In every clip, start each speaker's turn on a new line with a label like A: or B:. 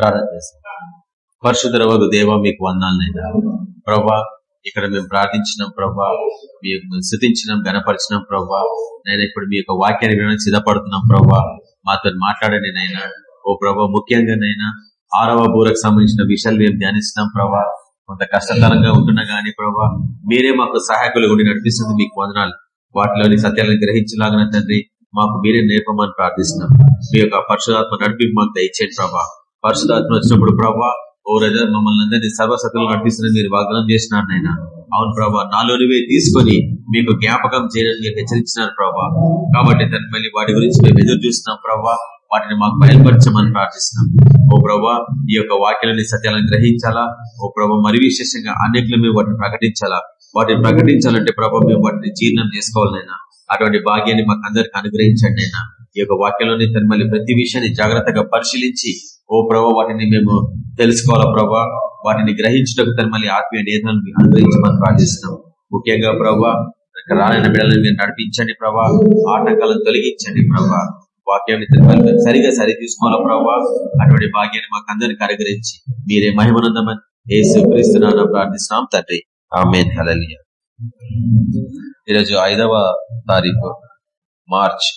A: ప్రార్థన చేస్తాం. పరిశుద్ధ దేవ మీకు వందాలనైనా ప్రభా ఇక్కడ మేము ప్రార్థించినాం ప్రభా మీ యొక్క శృతించినాం గణపరిచినాం ప్రభా. నేను ఇప్పుడు మీ యొక్క వాక్యాన్ని వినడానికి సిద్ధపడుతున్నాం ప్రభా. మాతో మాట్లాడండి నైనా. ఓ ప్రభా ముఖ్యంగా నైనా ఆరవ బూరకు సంబంధించిన విషయాలు మేము ధ్యానిస్తున్నాం ప్రభా. కొంత కష్టతరంగా ఉంటున్నా గానీ ప్రభా మీరే మాకు సహాయకులు ఉండి నడిపిస్తుంది మీకు వందనాలు. వాటిలోని సత్యాలను గ్రహించలాగిన తండ్రి మాకు మీరే నేర్పమని ప్రార్థిస్తున్నాం. మీ యొక్క పరిశుధాత్మ నడిపి మాకు దయచేయండి ప్రభా. పరిశుధాత్మ వచ్చినప్పుడు ప్రభా ఓ రజా మమ్మల్ని అందరినీ సర్వసతులు నడిపిస్తున్న మీరు వాగ్దానం చేసినారు నాయన. అవును ప్రభా నాలోనివే తీసుకొని మీకు జ్ఞాపకం చేయడానికి మీరు హెచ్చరించినారు ప్రభా. కాబట్టి తన మళ్ళీ వాటి గురించి మేము ఎదురు చూస్తున్నాం ప్రభా. వాటిని మాకు బయలుపరచమని ప్రార్థిస్తున్నాం. ఓ ప్రభా ఈ యొక్క వాక్యాలని సత్యాలను గ్రహించాలా? ఓ ప్రభా మరి విశేషంగా అనేకలు మేము వాటిని ప్రకటించాలా? వాటిని ప్రకటించాలంటే ప్రభా మేము వాటిని జీర్ణం చేసుకోవాలైనా అటువంటి భాగ్యాన్ని మాకు అందరికి అనుగ్రహించండి అయినా ఈ యొక్క వాక్యంలోని తన మళ్ళీ ప్రతి విషయాన్ని జాగ్రత్తగా పరిశీలించి ఓ ప్రభా వాటిని మేము తెలుసుకోవాలా ప్రభా? వాటిని గ్రహించడానికి తను మళ్ళీ ఆత్మీయ నేతలను అనుగ్రహించమని ప్రార్థిస్తున్నాం ముఖ్యంగా ప్రభా రాలైన బిడ్డలను మీరు నడిపించండి ప్రభా. ఆటంకాలను తొలగించండి ప్రభా. వాక్యాన్ని తను సరిగా సరి తీసుకోవాలా ప్రభా? అటువంటి భాగ్యాన్ని మాకు అందరికి అనుగ్రహించి మీరే మహిమనందమని ఏసు క్రీస్తున్నా ప్రార్థిస్తున్నాం తండ్రి. ఆమె హలలియ ఈరోజు ఐదవ తారీఖు మార్చ్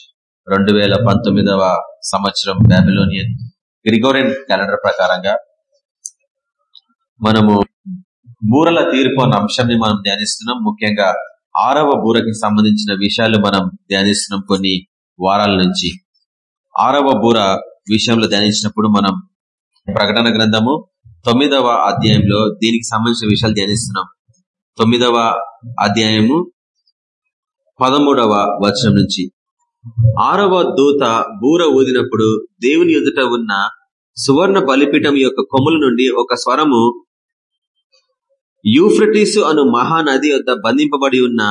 A: రెండు వేల పంతొమ్మిదవ సంవత్సరం బాబిలోనియన్ గ్రిగోరియన్ క్యాలెండర్ ప్రకారంగా మనము బూరల తీర్పు అన్న అంశాన్ని మనం ధ్యానిస్తున్నాం. ముఖ్యంగా ఆరవ బూరకి సంబంధించిన విషయాలు మనం ధ్యానిస్తున్నాం కొన్ని వారాల నుంచి. ఆరవ బూర విషయంలో ధ్యానించినప్పుడు మనం ప్రకటన గ్రంథము తొమ్మిదవ అధ్యాయంలో దీనికి సంబంధించిన విషయాలు ధ్యానిస్తున్నాం. తొమ్మిదవ అధ్యాయము పదమూడవ వచనం నుంచి. ఆరవ దూత బూర ఊదినప్పుడు దేవుని ఎదుట ఉన్న సువర్ణ బలిపీఠం యొక్క కొమ్ముల నుండి ఒక స్వరము యూఫ్రటీసు అను మహానది వద్ద బంధింపబడి ఉన్న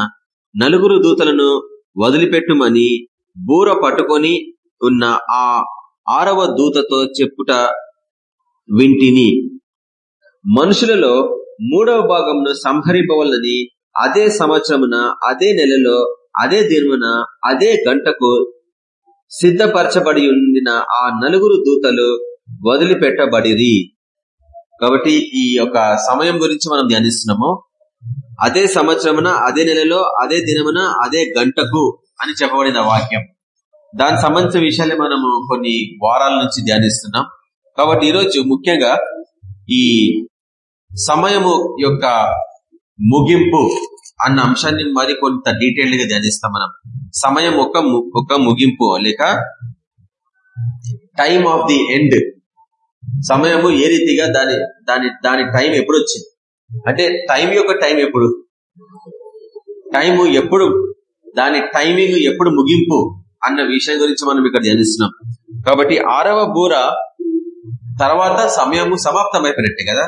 A: నలుగురు దూతలను వదిలిపెట్టుమని బూర పట్టుకొని ఉన్న ఆ ఆరవ దూతతో చెప్పుట వింటిని. మనుషులలో మూడవ భాగంను సంహరింపవలని అదే సంవత్సరమున అదే నెలలో అదే దినమున అదే గంటకు సిద్ధపరచబడి ఉండిన ఆ నలుగురు దూతలు వదిలిపెట్టబడిరి. కాబట్టి ఈ యొక్క సమయం గురించి మనం ధ్యానిస్తున్నాము. అదే సంవత్సరమున అదే నెలలో అదే దినమున అదే గంటకు అని చెప్పబడిన వాక్యం. దానికి సంబంధించిన విషయాన్ని మనము కొన్ని వారాల నుంచి ధ్యానిస్తున్నాం. కాబట్టి ఈరోజు ముఖ్యంగా ఈ సమయము యొక్క ముగింపు అన్న అంశాన్ని మరి కొంత డీటెయిల్డ్గా ధ్యానిస్తాం మనం. సమయం ఒక ఒక ముగింపు లేక టైమ్ ఆఫ్ ది ఎండ్ సమయము ఏ రీతిగా దాని దాని దాని టైం ఎప్పుడు వచ్చింది అంటే టైం యొక్క టైం ఎప్పుడు? టైము ఎప్పుడు? దాని టైమింగ్ ఎప్పుడు ముగింపు? అన్న విషయం గురించి మనం ఇక్కడ ధ్యానిస్తున్నాం. కాబట్టి ఆరవ బూర తర్వాత సమయము సమాప్తం అయిపోయినట్టే కదా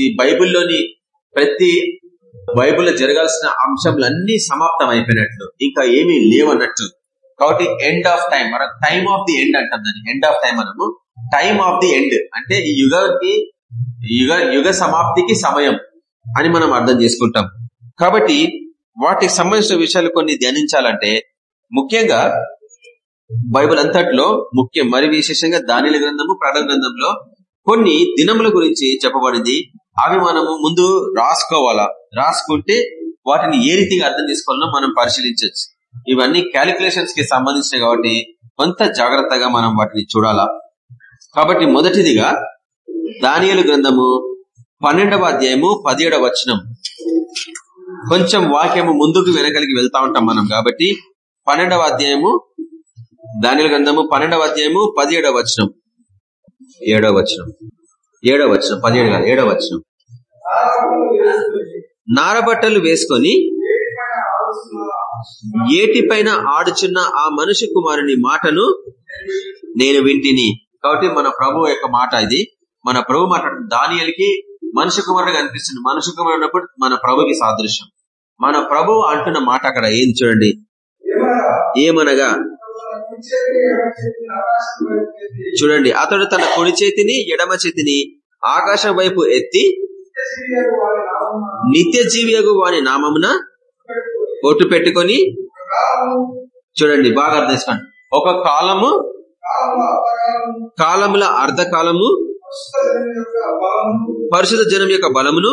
A: ఈ బైబిల్లోని ప్రతి బైబుల్లో జరగాల్సిన అంశంలన్నీ సమాప్తం అయిపోయినట్లు ఇంకా ఏమీ లేవన్నట్టు కాబట్టి ఎండ్ ఆఫ్ టైం మనం టైమ్ ఆఫ్ ది ఎండ్ అంటాం దాన్ని. ఎండ్ ఆఫ్ టైం మనము టైమ్ ఆఫ్ ది ఎండ్ అంటే ఈ యుగానికి యుగ యుగ సమాప్తికి సమయం అని మనం అర్థం చేసుకుంటాం. కాబట్టి వాటికి సంబంధించిన విషయాలు కొన్ని ధ్యానించాలంటే ముఖ్యంగా బైబిల్ అంతట్లో ముఖ్యం. మరి విశేషంగా దానిల గ్రంథము ప్రాణ గ్రంథంలో కొన్ని దినముల గురించి చెప్పబడింది. అవి మనము ముందు రాసుకోవాలా? రాసుకుంటే వాటిని ఏ రీతిగా అర్థం చేసుకోవాలో మనం పరిశీలించవచ్చు. ఇవన్నీ క్యాలిక్యులేషన్స్కి సంబంధించినవి కాబట్టి కొంత జాగ్రత్తగా మనం వాటిని చూడాలా? కాబట్టి మొదటిదిగా దానియలు గ్రంథము పన్నెండవ అధ్యాయము పదిహేడవ వచనం. కొంచెం వాక్యము ముందుకు వెనకలికి వెళ్తా ఉంటాం మనం కాబట్టి పన్నెండవ అధ్యాయము దానిల గ్రంథము పన్నెండవ అధ్యాయము పదిహేడవ వచనం. ఏడవ వచనం. ఏడవ వచనం. పదిహేడు కాదు ఏడవ వచనం. నారబట్టలు వేసుకొని ఏటిపైన ఆడుచున్న ఆ మనుషు కుమారుని మాటను నేను వింటిని. కాబట్టి మన ప్రభు యొక్క మాట ఇది. మన ప్రభు మాట దానియలకి మనుషు కుమారుడు కనిపిస్తుంది మనుషు కుమారుడు అన్నప్పుడు మన ప్రభుకి సాదృశ్యం. మన ప్రభు అంటున్న మాట అక్కడ ఏం చూడండి? ఏమనగా చూడండి అతడు తన కుడి చేతిని ఎడమ చేతిని ఆకాశం వైపు ఎత్తి నిత్య జీవియగు వాని నామమున ఒట్టు పెట్టుకొని చూడండి బాగా అర్థం చేసుకోండి. ఒక కాలము కాలముల అర్ధకాలము పరిశుద్ధ జనం యొక్క బలమును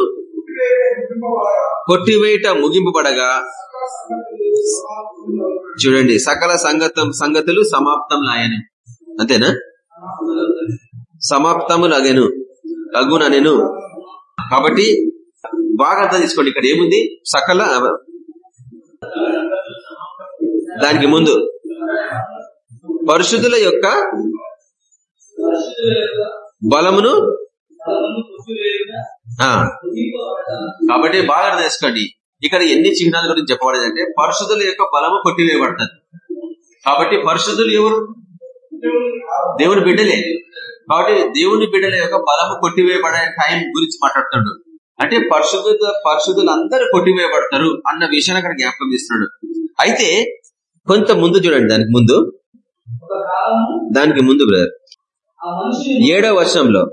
A: కొట్టివేయట ముగింపబడగా. చూడండి సకల సంగతం సంగతులు సమాప్తం లాయను అంతేనా సమాప్తములగెను. అగుననెను కాబట్టి బాగా అర్థం తీసుకోండి ఇక్కడ ఏముంది? సకల దానికి ముందు పరిశుద్ధుల యొక్క బలమును ఆ కాబట్టి బాగా అర్థం చేసుకోండి. ఇక్కడ ఎన్ని చిహ్నాల గురించి చెప్పబడేది అంటే పరిశుద్ధుల యొక్క బలము కొట్టివేయబడుతుంది. కాబట్టి పరిశుద్ధులు ఎవరు? దేవుని బిడ్డలే. కాబట్టి దేవుని బిడ్డల యొక్క బలము కొట్టివేయబడే టైం గురించి మాట్లాడుతున్నాడు. అంటే పరిశుద్ధ పరిశుద్ధులందరూ కొట్టివేయబడతారు అన్న విషయాన్ని అక్కడ జ్ఞాపకం చేస్తున్నాడు. అయితే కొంత ముందు చూడండి దానికి ముందు. దానికి ముందు బ్రదర్. ఏడవ వర్షంలో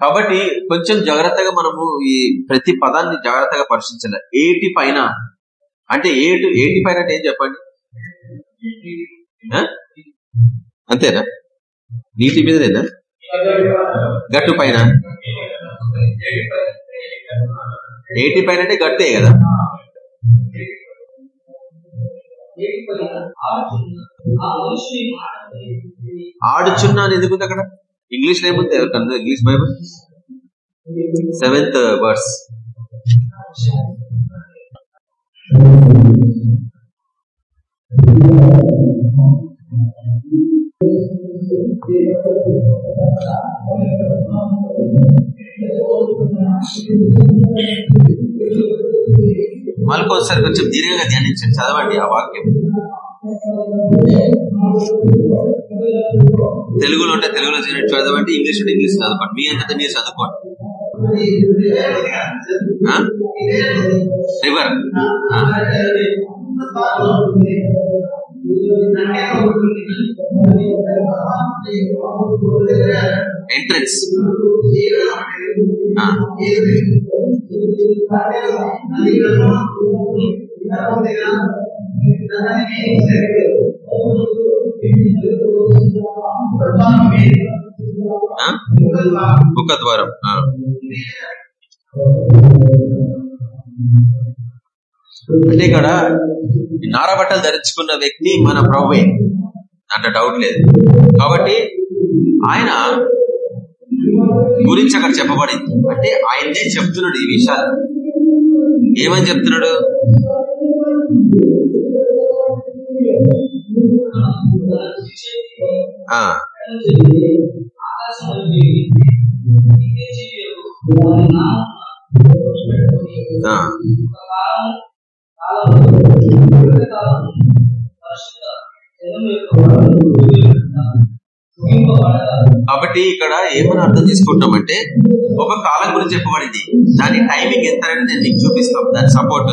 A: కాబట్టి కొంచెం జాగ్రత్తగా మనము ఈ ప్రతి పదాన్ని జాగ్రత్తగా పరిశీలించాలి. ఏటి పైన? అంటే ఏటు ఏటి పైన అంటే ఏం చెప్పండి? అంతేనా? నీటి మీదనేనా? గట్టు పైన. ఏటి పైన అంటే గట్టే కదా? ఆడుచున్నా అని ఎందుకుంది అక్కడ? ఇంగ్లీష్లో ఏముంది? ఎవరికన్నా ఇంగ్లీష్ బైబుల్? Seventh verse. మళ్ళీ కొంచెం దీర్ఘంగా ధ్యానించండి చదవండి ఆ వాక్యం. తెలుగులో ఉంటే తెలుగులో చదవండి ఇంగ్లీష్ ఉంటే ఇంగ్లీష్ చదవండి మీ అంతటా మీరు చదువుకోండి. రివర్ ఎంట్రన్స్ ముఖద్వారం అంటే ఇక్కడ నారబట్టలు ధరించుకున్న వ్యక్తి మన ప్రవ్వే అంత డౌట్ లేదు. కాబట్టి ఆయన గురించి అక్కడ చెప్పబడింది. అంటే ఆయనే చెప్తున్నాడు ఈ విషయాలు. ఏమని చెప్తున్నాడు? కాబట్టి ఇక్కడ ఏమని అర్థం చేసుకుంటామంటే ఒక కాలం గురించి చెప్పబడింది. దాని టైమింగ్ ఎంత అనేది నేను మీకు చూపిస్తాం. దాని సపోర్ట్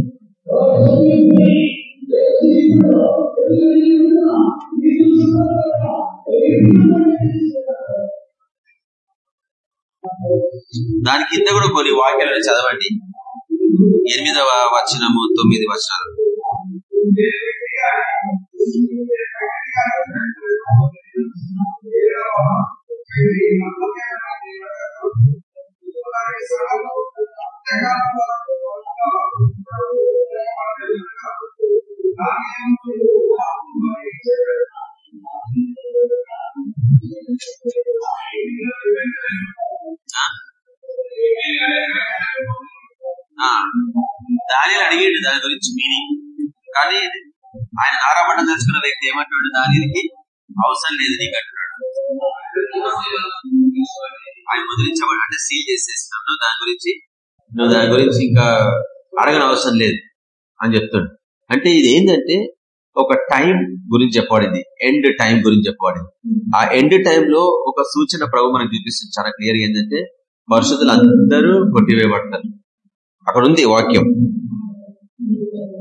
A: దాని కింద కూడా కొన్ని వాక్యాలను చదవండి. ఎనిమిదవ వచనము తొమ్మిది వచనాలు. దానికి అవసరం లేదు నీకు అంటున్నాడు ఆయన ముద్రించబడి అంటే సీల్ చేసేసినాను దాని గురించి నువ్వు దాని గురించి ఇంకా అడగని అవసరం లేదు అని చెప్తాడు అంటే ఇది ఏంటంటే ఒక టైం గురించి చెప్పబడింది. ఎండ్ టైం గురించి చెప్పబడింది. ఆ ఎండ్ టైంలో ఒక సూచన ప్రభు మనకు చూపిస్తుంది. చాలా క్లియర్ ఏంటంటే పరిశుద్ధులు అందరూ కొట్టివేయబడతారు. అక్కడ ఉంది వాక్యం.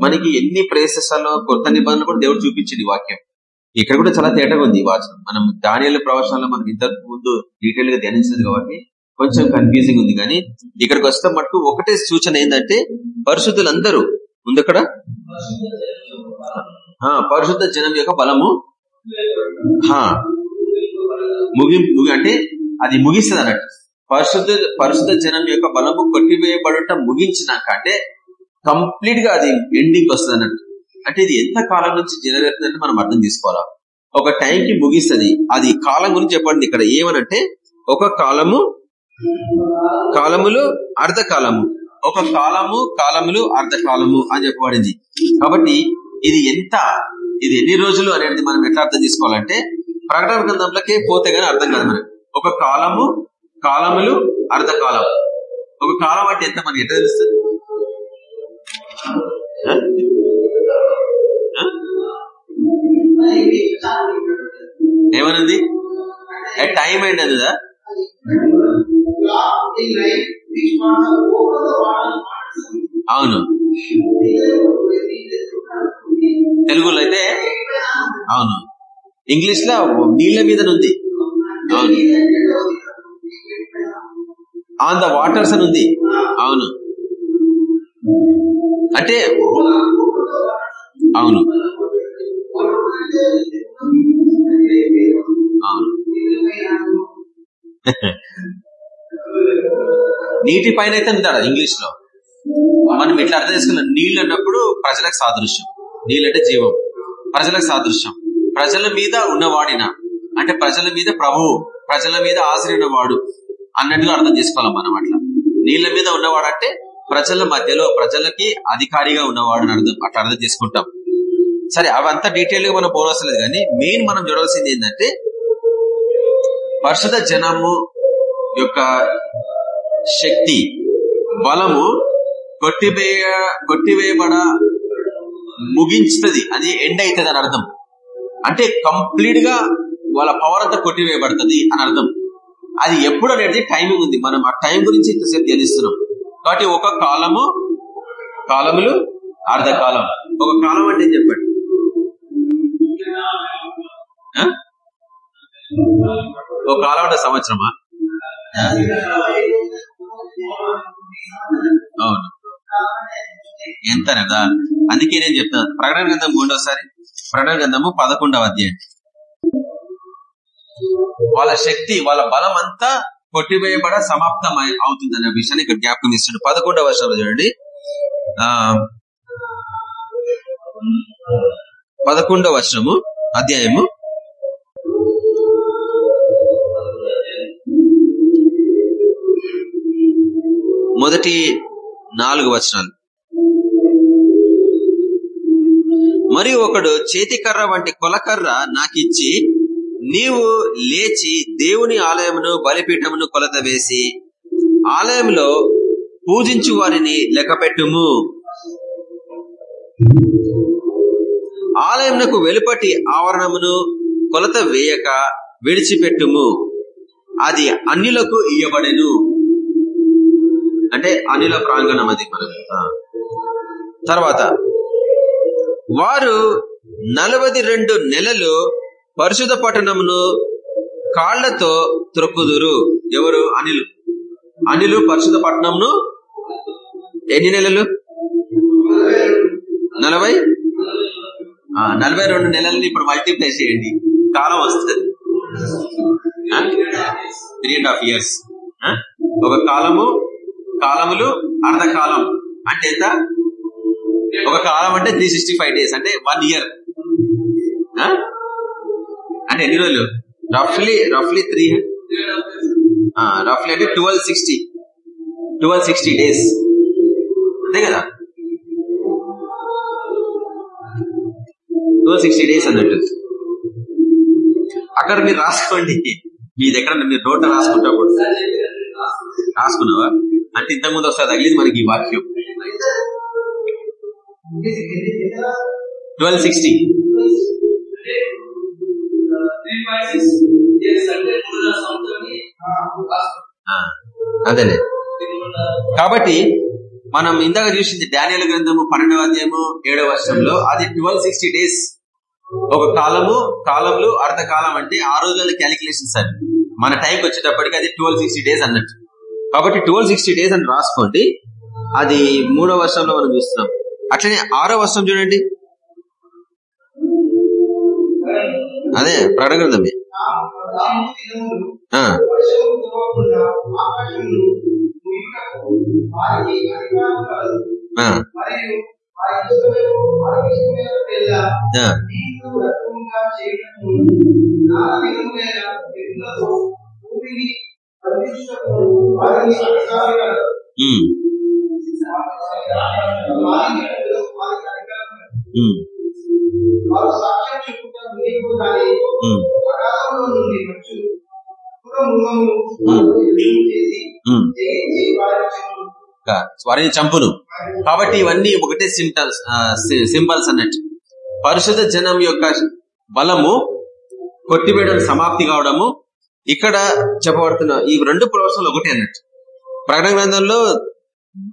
A: మనకి ఎన్ని ప్రేసెస్లో కొత్త నిబంధనలు కూడా దేవుడు చూపించింది వాక్యం. ఇక్కడ కూడా చాలా తేటగా ఉంది వాచనం. మనం దానిల ప్రవచనాల్లో మనం ఇంతకు ముందు డీటెయిల్గా ధ్యానించలేదు కాబట్టి కొంచెం కన్ఫ్యూజింగ్ ఉంది. కానీ ఇక్కడికి వస్తే మటుకు ఒకటే సూచన ఏంటంటే పరిశుద్ధులందరూ ఉంది అక్కడ? పరిశుద్ధ జనం యొక్క బలము. హా, ముగి అంటే అది ముగిస్తుంది అన్నట్టు. పరిశుద్ధ పరిశుద్ధ జనం యొక్క బలము కొట్టివేయబడటం ముగించినాక అంటే కంప్లీట్గా అది ఎండింగ్ వస్తుంది అన్నట్టు. అంటే ఇది ఎంత కాలం నుంచి జరగతుందంటే మనం అర్థం చేసుకోవాలా. ఒక టైంకి ముగిస్తుంది. అది కాలం గురించి చెప్పండి ఇక్కడ. ఏమనంటే ఒక కాలము కాలములు అర్ధకాలము ఒక కాలము కాలములు అర్ధకాలము అని చెప్పబడింది. కాబట్టి ఇది ఎంత ఇది ఎన్ని రోజులు అనేది మనం ఎట్లా అర్థం చేసుకోవాలంటే ప్రకటన గ్రంథంలోకే పోతే గానీ అర్థం కాదు మనకు. ఒక కాలము కాలములు అర్ధకాలం ఒక కాలం అంటే ఎంత మనకి ఎట్లా తెలుస్తుంది? ఏమనుంది టైం ఏంటి అవును. తెలుగులో అయితే అవును. ఇంగ్లీష్లో నీళ్ళ మీద ఉంది అవును. ఆన్ ద వాటర్స్ అని ఉంది అవును. అంటే అవును. అవును. నీటి పైన అయితే ఉంటాడు ఇంగ్లీష్లో మనం ఇట్లా అర్థం చేసుకున్నాం నీళ్ళు అన్నప్పుడు ప్రజలకు సాదృశ్యం. నీళ్ళు అంటే జీవం. ప్రజలకు సాదృశ్యం. ప్రజల మీద ఉన్నవాడిన అంటే ప్రజల మీద ప్రభువు ప్రజల మీద ఆశ్రయినవాడు అన్నట్టుగా అర్థం చేసుకోవాలి మనం అట్లా. నీళ్ళ మీద ఉన్నవాడు అంటే ప్రజల మధ్యలో ప్రజలకి అధికారిగా ఉన్నవాడు అని అర్థం అట్లా అర్థం చేసుకుంటాం. సరే అవంతా డీటెయిల్గా మనం పోనవసరం లేదు కానీ మెయిన్ మనం చూడవలసింది ఏంటంటే పరిశుధ జనము యొక్క శక్తి బలము కొట్టివేయ కొట్టివేయబడ ముగించుతుంది. అది ఎండ్ అవుతుంది అని అర్థం. అంటే కంప్లీట్గా వాళ్ళ పవర్ అంతా కొట్టివేయబడుతుంది అని అర్థం. అది ఎప్పుడు అనేది టైమింగ్ ఉంది. మనం ఆ టైం గురించి ఇంతసేపు ధ్యానిస్తున్నాం. కాబట్టి ఒక కాలము కాలములు అర్ధకాలం ఒక కాలం అంటే చెప్పండి? ఒక కాలం అంటే సంవత్సరమా? అవును. ఎంత కదా అందుకే నేను చెప్తాను ప్రకటన గ్రంథం మూడోసారి ప్రకటన గ్రంథము పదకొండవ అధ్యాయం. వాళ్ళ శక్తి వాళ్ళ బలం అంతా కొట్టివేయబడ సమాప్తం అవుతుంది అనే విషయాన్ని ఇక్కడ జ్ఞాపకం ఇస్తున్నాడు పదకొండవ వర్షంలో చూడండి. ఆ పదకొండవ వర్షము అధ్యాయము. మొదటి నాలుగు వచనాలు. మరియు ఒకడు చేతికర్ర వంటి కొలకర్ర నాకిచ్చి నీవు లేచి దేవుని ఆలయమును బలిపీఠమును కొలత వేసి ఆలయంలో పూజించు వారిని లెక్కపెట్టుము. ఆలయంకు వెలుపటి ఆవరణమును కొలత వేయక విడిచిపెట్టుము. అది అన్నిలకు ఇయ్యబడెను. అంటే అనిల ప్రాంగణం అది తర్వాత వారు నలభై రెండు నెలలు పరిశుధ పట్టణమును కాళ్ళతో త్రొక్కుదురు. ఎవరు? అనిలు. అనిలు పరిశుధ పట్టణంను ఎన్ని నెలలు? నలభై నలభై రెండు నెలలని ఇప్పుడు మల్టిప్లై చేయండి. కాలం వస్తుంది. త్రీ అండ్ హాఫ్ ఇయర్స్ ఒక కాలము కాలములు అర్ధకాలం అంటే ఎంత? ఒక కాలం అంటే త్రీ సిక్స్టీ ఫైవ్ డేస్ అంటే వన్ ఇయర్ అంటే ఎన్ని రోజులు? రఫ్లీ రఫ్లీ త్రీ రఫ్లీ అంటే twelve sixty twelve sixty days అంతే కదా? ట్వెల్వ్ సిక్స్టీ డేస్ అన్నట్టు. అక్కడ మీరు రాసుకోండి. మీ దగ్గర మీరు నోట్ రాసుకుంటా కూడా. రాసుకున్నావా? అంటే ఇంతకుముందు ఒకసారి తగిలింది మనకి ఈ వాక్యం. ట్వెల్వ్ సిక్స్టీ అదేలే. కాబట్టి మనం ఇందాక చూసింది డానియల్ గ్రంథము పన్నెండవ అధ్యాయము ఏడవ వర్షంలో అది ట్వెల్వ్ సిక్స్టీ డేస్ ఒక కాలము కాలంలో అర్ధకాలం అంటే ఆ రోజుల క్యాలిక్యులేషన్స్ సార్ మన టైంకి వచ్చేటప్పటికి అది ట్వెల్వ్ సిక్స్టీ డేస్ అన్నట్టు. కాబట్టి ట్వెల్వ్ సిక్స్టీ డేస్ అని రాసుకోండి. అది మూడో వర్షంలో మనం చూస్తున్నాం. అట్లనే ఆరో వర్షం చూడండి. అదే ప్రకటన వారిని చంపును. కాబట్టి ఇవన్నీ ఒకటే సింటల్స్ సింబల్స్ అన్నట్టు. పరిశుద్ధ జనం యొక్క బలము కొట్టివేయడం సమాప్తి కావడము ఇక్కడ చెప్పబడుతున్న ఈ రెండు ప్రవచనాలు ఒకటే అన్నట్టు. ప్రకటన గ్రంథంలో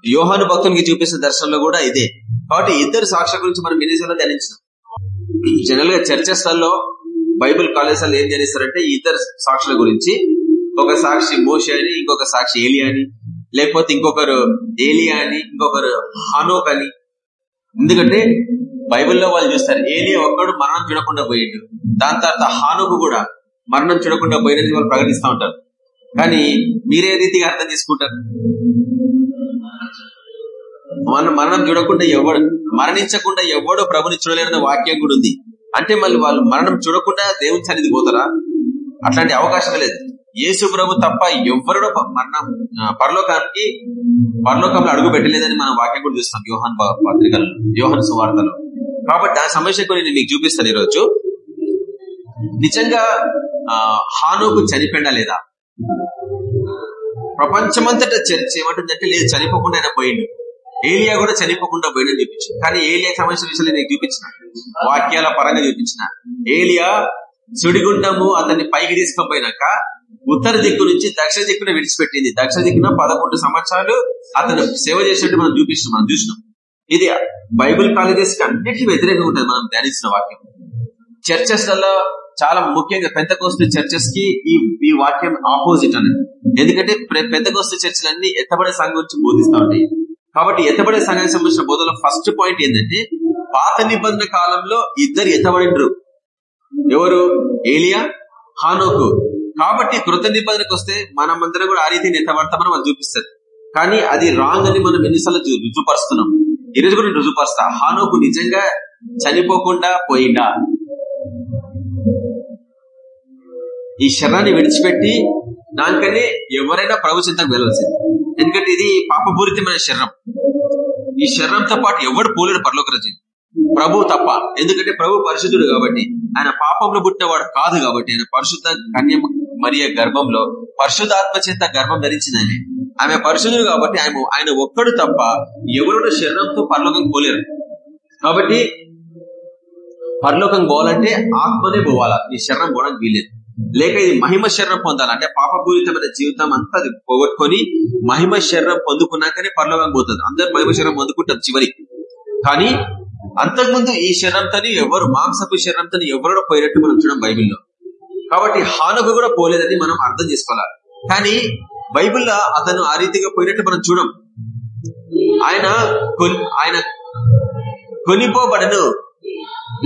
A: యోహాను భక్తునికి చూపిస్తున్న దర్శనంలో కూడా ఇదే. కాబట్టి ఇద్దరు సాక్షుల గురించి మనం ఎన్నిసార్లు ధ్యానించాం జనరల్గా చర్చెస్లలో బైబిల్ కాలేజీలో ఏం ధ్యానిస్తారంటే ఇద్దరు సాక్షుల గురించి. ఒక సాక్షి మోషే అని ఇంకొక సాక్షి ఏలియా అని లేకపోతే ఇంకొకరు ఏలియా అని ఇంకొకరు హానోక్ అని. ఎందుకంటే బైబిల్లో వాళ్ళు చూస్తారు ఏలియా ఒక్కడు మరణం చూడకుండా పోయిండు. దాని తర్వాత హానుకు కూడా మరణం చూడకుండా పోయినది వాళ్ళు ప్రకటిస్తూ ఉంటారు. కానీ మీరే రీతిగా అర్థం చేసుకుంటారు. మన మరణం చూడకుండా ఎవడు మరణించకుండా ఎవడో ప్రభుని చూడలేరన్న వాక్యం కూడా ఉంది. అంటే మళ్ళీ వాళ్ళు మరణం చూడకుండా దేవుని సన్నిధి పోతారా? అట్లాంటి అవకాశం లేదు. యేసు ప్రభు తప్ప ఎవరు మరణం పరలోకానికి పరలోకంలో అడుగు పెట్టలేదని మనం వాక్యం కూడా చూస్తాం. వ్యూహాన్ పత్రికలు పత్రికల్లో యోహన్ సువార్తలో. కాబట్టి ఆ సమస్య కొన్ని మీకు చూపిస్తాను ఈరోజు. నిజంగా హానోకు చనిపోయిందా లేదా? ప్రపంచమంతటా చర్చ ఏమంటుందంటే లేదు చనిపోకుండా ఆయన పోయిండు. ఏలియా కూడా చనిపోకుండా పోయిందని చూపించింది. కానీ ఏలియా సంబంధించిన విషయాలు నేను చూపించిన. వాక్యాల పరంగా చూపించిన. ఏలియా సుడిగుండము అతన్ని పైకి తీసుకుపోయినాక ఉత్తర దిక్కు నుంచి దక్షిణ దిక్కున విడిచిపెట్టింది. దక్షిణ దిక్కున పదకొండు సంవత్సరాలు అతను సేవ చేసినట్టు మనం చూపిస్తున్నాం మనం చూసినాం. ఇది బైబిల్ కాలేజెస్కి అన్నిటికీ వ్యతిరేకంగా ఉంటుంది మనం ధ్యానించిన వాక్యం. చర్చెస్లలో చాలా ముఖ్యంగా పెంతకోస్తు చర్చెస్కి ఈ ఈ వాక్యం ఆపోజిట్ అన్నది. ఎందుకంటే పెద్ద చర్చలు అన్ని ఎత్తబడే సంఘం గురించి బోధిస్తూ ఉంటాయి. కాబట్టి ఎత్తబడే సంఘానికి సంబంధించిన బోధలో ఫస్ట్ పాయింట్ ఏంటంటే పాత నిబంధన కాలంలో ఇద్దరు ఎత్తబడిండ్రు. ఎవరు? ఏలియా హానోకు. కాబట్టి కృత నిబంధనకు వస్తే మనమందరం కూడా ఆ రీతిని ఎత్తబడతామని మనం చూపిస్తారు. కానీ అది రాంగ్ అని మనం ఎన్నిసార్లు రుజుపరుస్తున్నాం ఈరోజు ఈ రోజు కూడా రుజుపరుస్తా హానోకు నిజంగా చనిపోకుండా పోయిందా ఈ శరణాన్ని విడిచిపెట్టి దానికనే ఎవరైనా ప్రభు చింతకు వెళ్ళాల్సింది ఎందుకంటే ఇది పాపపూరితమైన శరణం. ఈ శరణంతో పాటు ఎవడు పోలేడు పరలోక ప్రభు తప్ప. ఎందుకంటే ప్రభు పరిశుద్ధుడు కాబట్టి ఆయన పాపంలో పుట్టినవాడు కాదు కాబట్టి ఆయన పరిశుద్ధ కన్య మరియ గర్భంలో పరిశుద్ధాత్మ చేత గర్భం ధరించింది ఆయన. ఆమె పరిశుద్ధుడు కాబట్టి ఆయన ఆయన ఒక్కడు తప్ప ఎవరు శరీరంతో పరలోకం పోలేరు. కాబట్టి పరలోకం పోవాలంటే ఆత్మనే పోవాలా? ఈ శరణం పోవడానికి వీలేదు లేక ఇది మహిమ శరీరం పొందాలంటే పాపపూరితమైన జీవితం అంతా అది పోగొట్టుకొని మహిమ శరీరం పొందుకున్నాకనే పరలోకం పోతుంది. అందరు మహిమ శరీరం పొందుకుంటారు చివరికి కానీ అంతకుముందు ఈ శరీరంతో ఎవరు మాంసపు శరీరంతో ఎవరు పోయినట్టు మనం చూడడం బైబిల్లో. కాబట్టి హానుకు కూడా పోలేదని మనం అర్థం చేసుకోవాలి? కానీ బైబిల్లో అతను ఆ రీతిగా పోయినట్టు మనం చూడం. ఆయన ఆయన కొనిపోబడను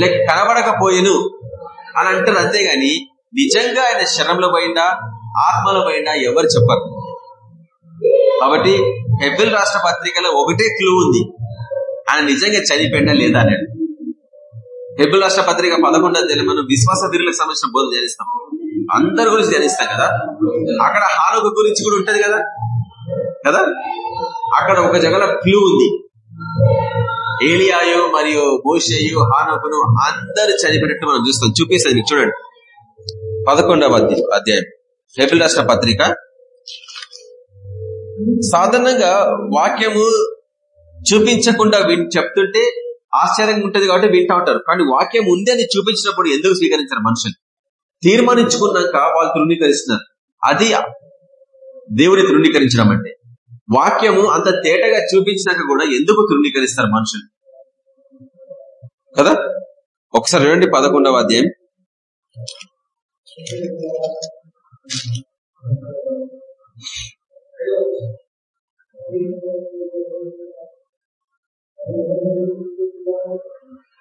A: లేక కనబడకపోయేను అని అంటారు అంతేగాని నిజంగా ఆయన శరంలో పోయిందా? ఆత్మలో పోయిందా? ఎవరు చెప్పరు. కాబట్టి హెబిల్ రాష్ట్ర పత్రికలో ఒకటే క్లూ ఉంది. ఆయన నిజంగా చనిపోయిందా లేదా అన్నాడు హెబిల్ రాష్ట్ర పత్రిక పదకొండో మనం విశ్వాస వీరులకు సంబంధించిన బోధ ధ్యానిస్తాం అందరి గురించి ధ్యానిస్తాం కదా. అక్కడ హానుక గురించి కూడా ఉంటది కదా. కదా? అక్కడ ఒక జగల క్లూ ఉంది. ఏలియాయు మరియు మోషేయు హానకును అందరు చనిపోయినట్టు మనం చూస్తాం. చూపిస్తుంది మీకు చూడండి. పదకొండవ అధ్యాయం హెబిల్ రాష్ట్ర పత్రిక. సాధారణంగా వాక్యము చూపించకుండా విన్ చెప్తుంటే ఆశ్చర్యంగా ఉంటుంది కాబట్టి వింటా ఉంటారు. కానీ వాక్యం ఉంది అని చూపించినప్పుడు ఎందుకు స్వీకరించారు మనుషులు? తీర్మానించుకున్నాక వాళ్ళు తృణీకరిస్తున్నారు. అది దేవుని తృణీకరించడం అంటే. వాక్యము అంత తేటగా చూపించినాక కూడా ఎందుకు తృణీకరిస్తారు మనుషులు? కదా? ఒకసారి రెండు పదకొండవ అధ్యాయం.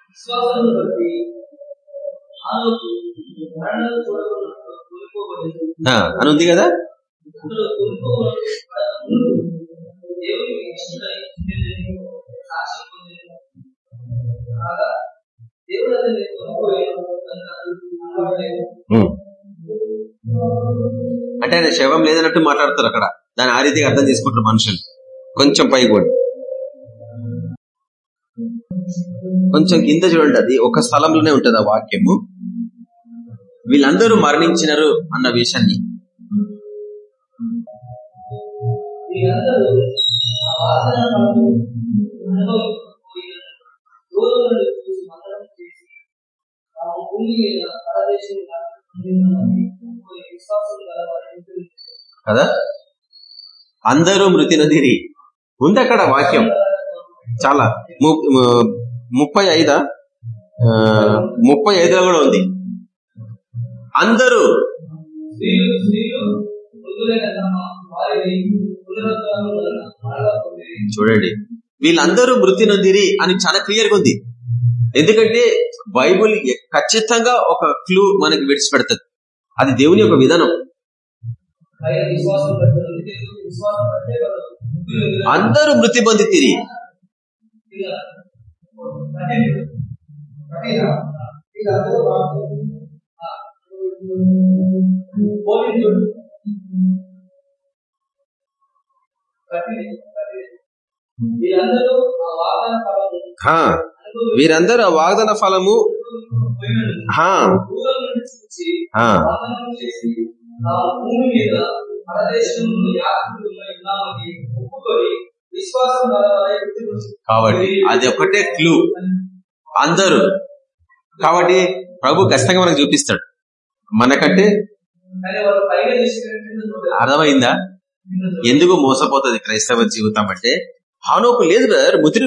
B: విశ్వాసాన్ని బట్టి ఆలోపు మరణాలు చూడకుండా కోల్పోబడింది
A: ఆ, అని ఉంది కదా
B: అందులో కోల్పోబడి దేవునికి ఇష్టమై ఉండిందని సాక్ష్యం పొందింది
A: అంటే ఆయన శవం లేదన్నట్టు మాట్లాడతారు అక్కడ. దాని ఆ రీతిగా అర్థం చేసుకుంటారు మనుషులు. కొంచెం పై కూడా కొంచెం కింద చూడండి అది. ఒక స్థలంలోనే ఉంటది ఆ వాక్యము. వీళ్ళందరూ మరణించినారు అన్న విషయాన్ని.
B: మీరందరూ
A: కదా అందరూ మృతి నదిరి. ఉంది అక్కడ వాక్యం. చాలా. ముప్పై ఐదా? ముప్పై ఐదులో కూడా ఉంది. అందరూ. చూడండి. వీళ్ళందరూ మృతి నొందిరి అని చాలా క్లియర్గా ఉంది. ఎందుకంటే బైబుల్ ఖచ్చితంగా ఒక క్లూ మనకి విడిచిపెడుతుంది అది దేవుని యొక్క విధానం అందరూ మృతి
B: కఠినుడు. ఆ. పోలీసుడు. వీరందరూ
A: వాగ్దాన ఫలము? కాబట్టి అది ఒకటే క్లూ. అందరూ. కాబట్టి ప్రభు ఖచ్చితంగా మనకు చూపిస్తాడు. మనకంటే అర్థమైందా? ఎందుకు మోసపోతుంది క్రైస్తవ జీవితం అంటే హానోకు లేదు బ్రదర్ ముద్ర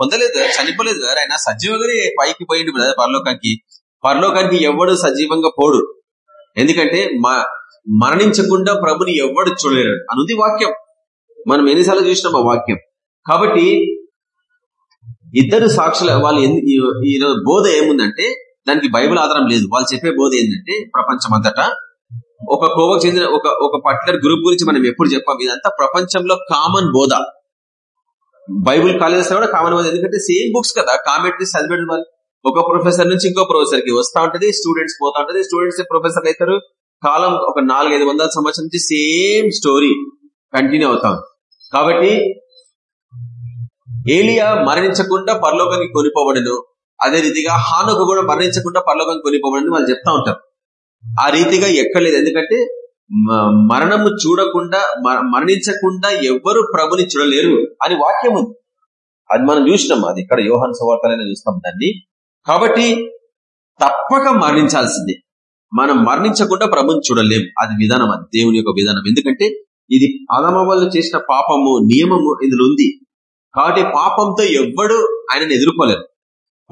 A: పొందలేదు బ్రదర్ చనిపోలేదు బ్రదర్. ఆయన సజీవంగానే పైకి పోయిండు బ్రదర్ పరలోకానికి. పరలోకానికి ఎవడు సజీవంగా పోడు. ఎందుకంటే మ- మరణించకుండా ప్రభుని ఎవడు చూడలేరు అనుంది వాక్యం. మనం ఎన్నిసార్లు చూసినాం ఆ వాక్యం. కాబట్టి ఇద్దరు సాక్షుల వాళ్ళు ఈ- రోజు బోధ ఏముందంటే దానికి బైబిల్ ఆధారం లేదు. వాళ్ళు చెప్పే బోధ ఏంటంటే ప్రపంచం అంతటా ఒక కోవకు చెందిన ఒక ఒక పర్టికులర్ గ్రూప్ గురించి మనం ఎప్పుడు చెప్పాం. ఇదంతా ప్రపంచంలో కామన్ బోధ. బైబుల్ కాలేజెస్ కూడా కామన్ వాళ్ళు ఎందుకంటే సేమ్ బుక్స్ కదా కామెంట్రీస్ చదివేది వాళ్ళు ఒక ప్రొఫెసర్ నుంచి ఇంకో ప్రొఫెసర్కి వస్తా ఉంటది స్టూడెంట్స్ పోతా ఉంటది. స్టూడెంట్స్ ప్రొఫెసర్ అవుతారు కాలం ఒక నాలుగైదు వందల సంవత్సరం నుంచి సేమ్ స్టోరీ కంటిన్యూ అవుతాం కాబట్టి ఏలియా మరణించకుండా పరలోకానికి కొనిపోబడను. అదే రీతిగా హానుకు కూడా మరణించకుండా పరలోకానికి కొనిపోబడని వాళ్ళు చెప్తా ఉంటారు. ఆ రీతిగా ఎక్కలేదు. ఎందుకంటే మరణము చూడకుండా మ- మరణించకుండా ఎవ్వరు ప్రభుని చూడలేరు అని వాక్యం ఉంది. అది మనం చూసినాం అది ఇక్కడ యోహాన్ సవార్తలైనా చూస్తాం దాన్ని. కాబట్టి తప్పక మరణించాల్సిందే. మనం మరణించకుండా ప్రభుని చూడలేం. అది విధానం అది దేవుని యొక్క విధానం. ఎందుకంటే ఇది ఆదామాబాలు చేసిన పాపము నియమము ఇందులో ఉంది. కాబట్టి పాపంతో ఎవ్వడు ఆయనను ఎదుర్కోలేరు.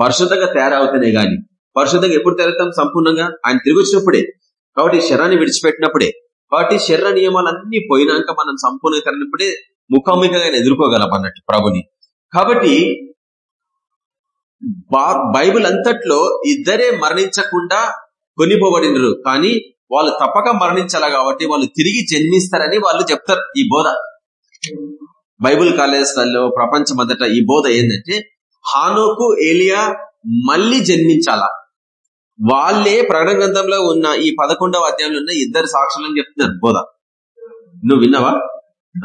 A: పరిశుద్ధంగా తయారవుతానే గాని పరిశుద్ధంగా ఎప్పుడు తయారవుతాం? సంపూర్ణంగా ఆయన తిరిగి వచ్చినప్పుడే. కాబట్టి శరీరాన్ని విడిచిపెట్టినప్పుడే కాబట్టి శరీర నియమాలన్నీ పోయినాక మనం సంపూర్ణంగా ముఖాముఖిగా ఆయన ఎదుర్కోగలం అన్నట్టు ప్రభుని. కాబట్టి బైబిల్ అంతట్లో ఇద్దరే మరణించకుండా కొనిపోబడినరు. కానీ వాళ్ళు తప్పక మరణించాలి కాబట్టి వాళ్ళు తిరిగి జన్మిస్తారని వాళ్ళు చెప్తారు ఈ బోధ. బైబిల్ కాలేజీలలో ప్రపంచం ఈ బోధ ఏంటంటే హానోకు ఏలియా మళ్ళీ జన్మించాలా? వాళ్ళే ప్రకటన గ్రంథంలో ఉన్న ఈ పదకొండవ అధ్యాయంలో ఉన్న ఇద్దరు సాక్షులని చెప్తున్నారు. బోధ. నువ్వు విన్నావా?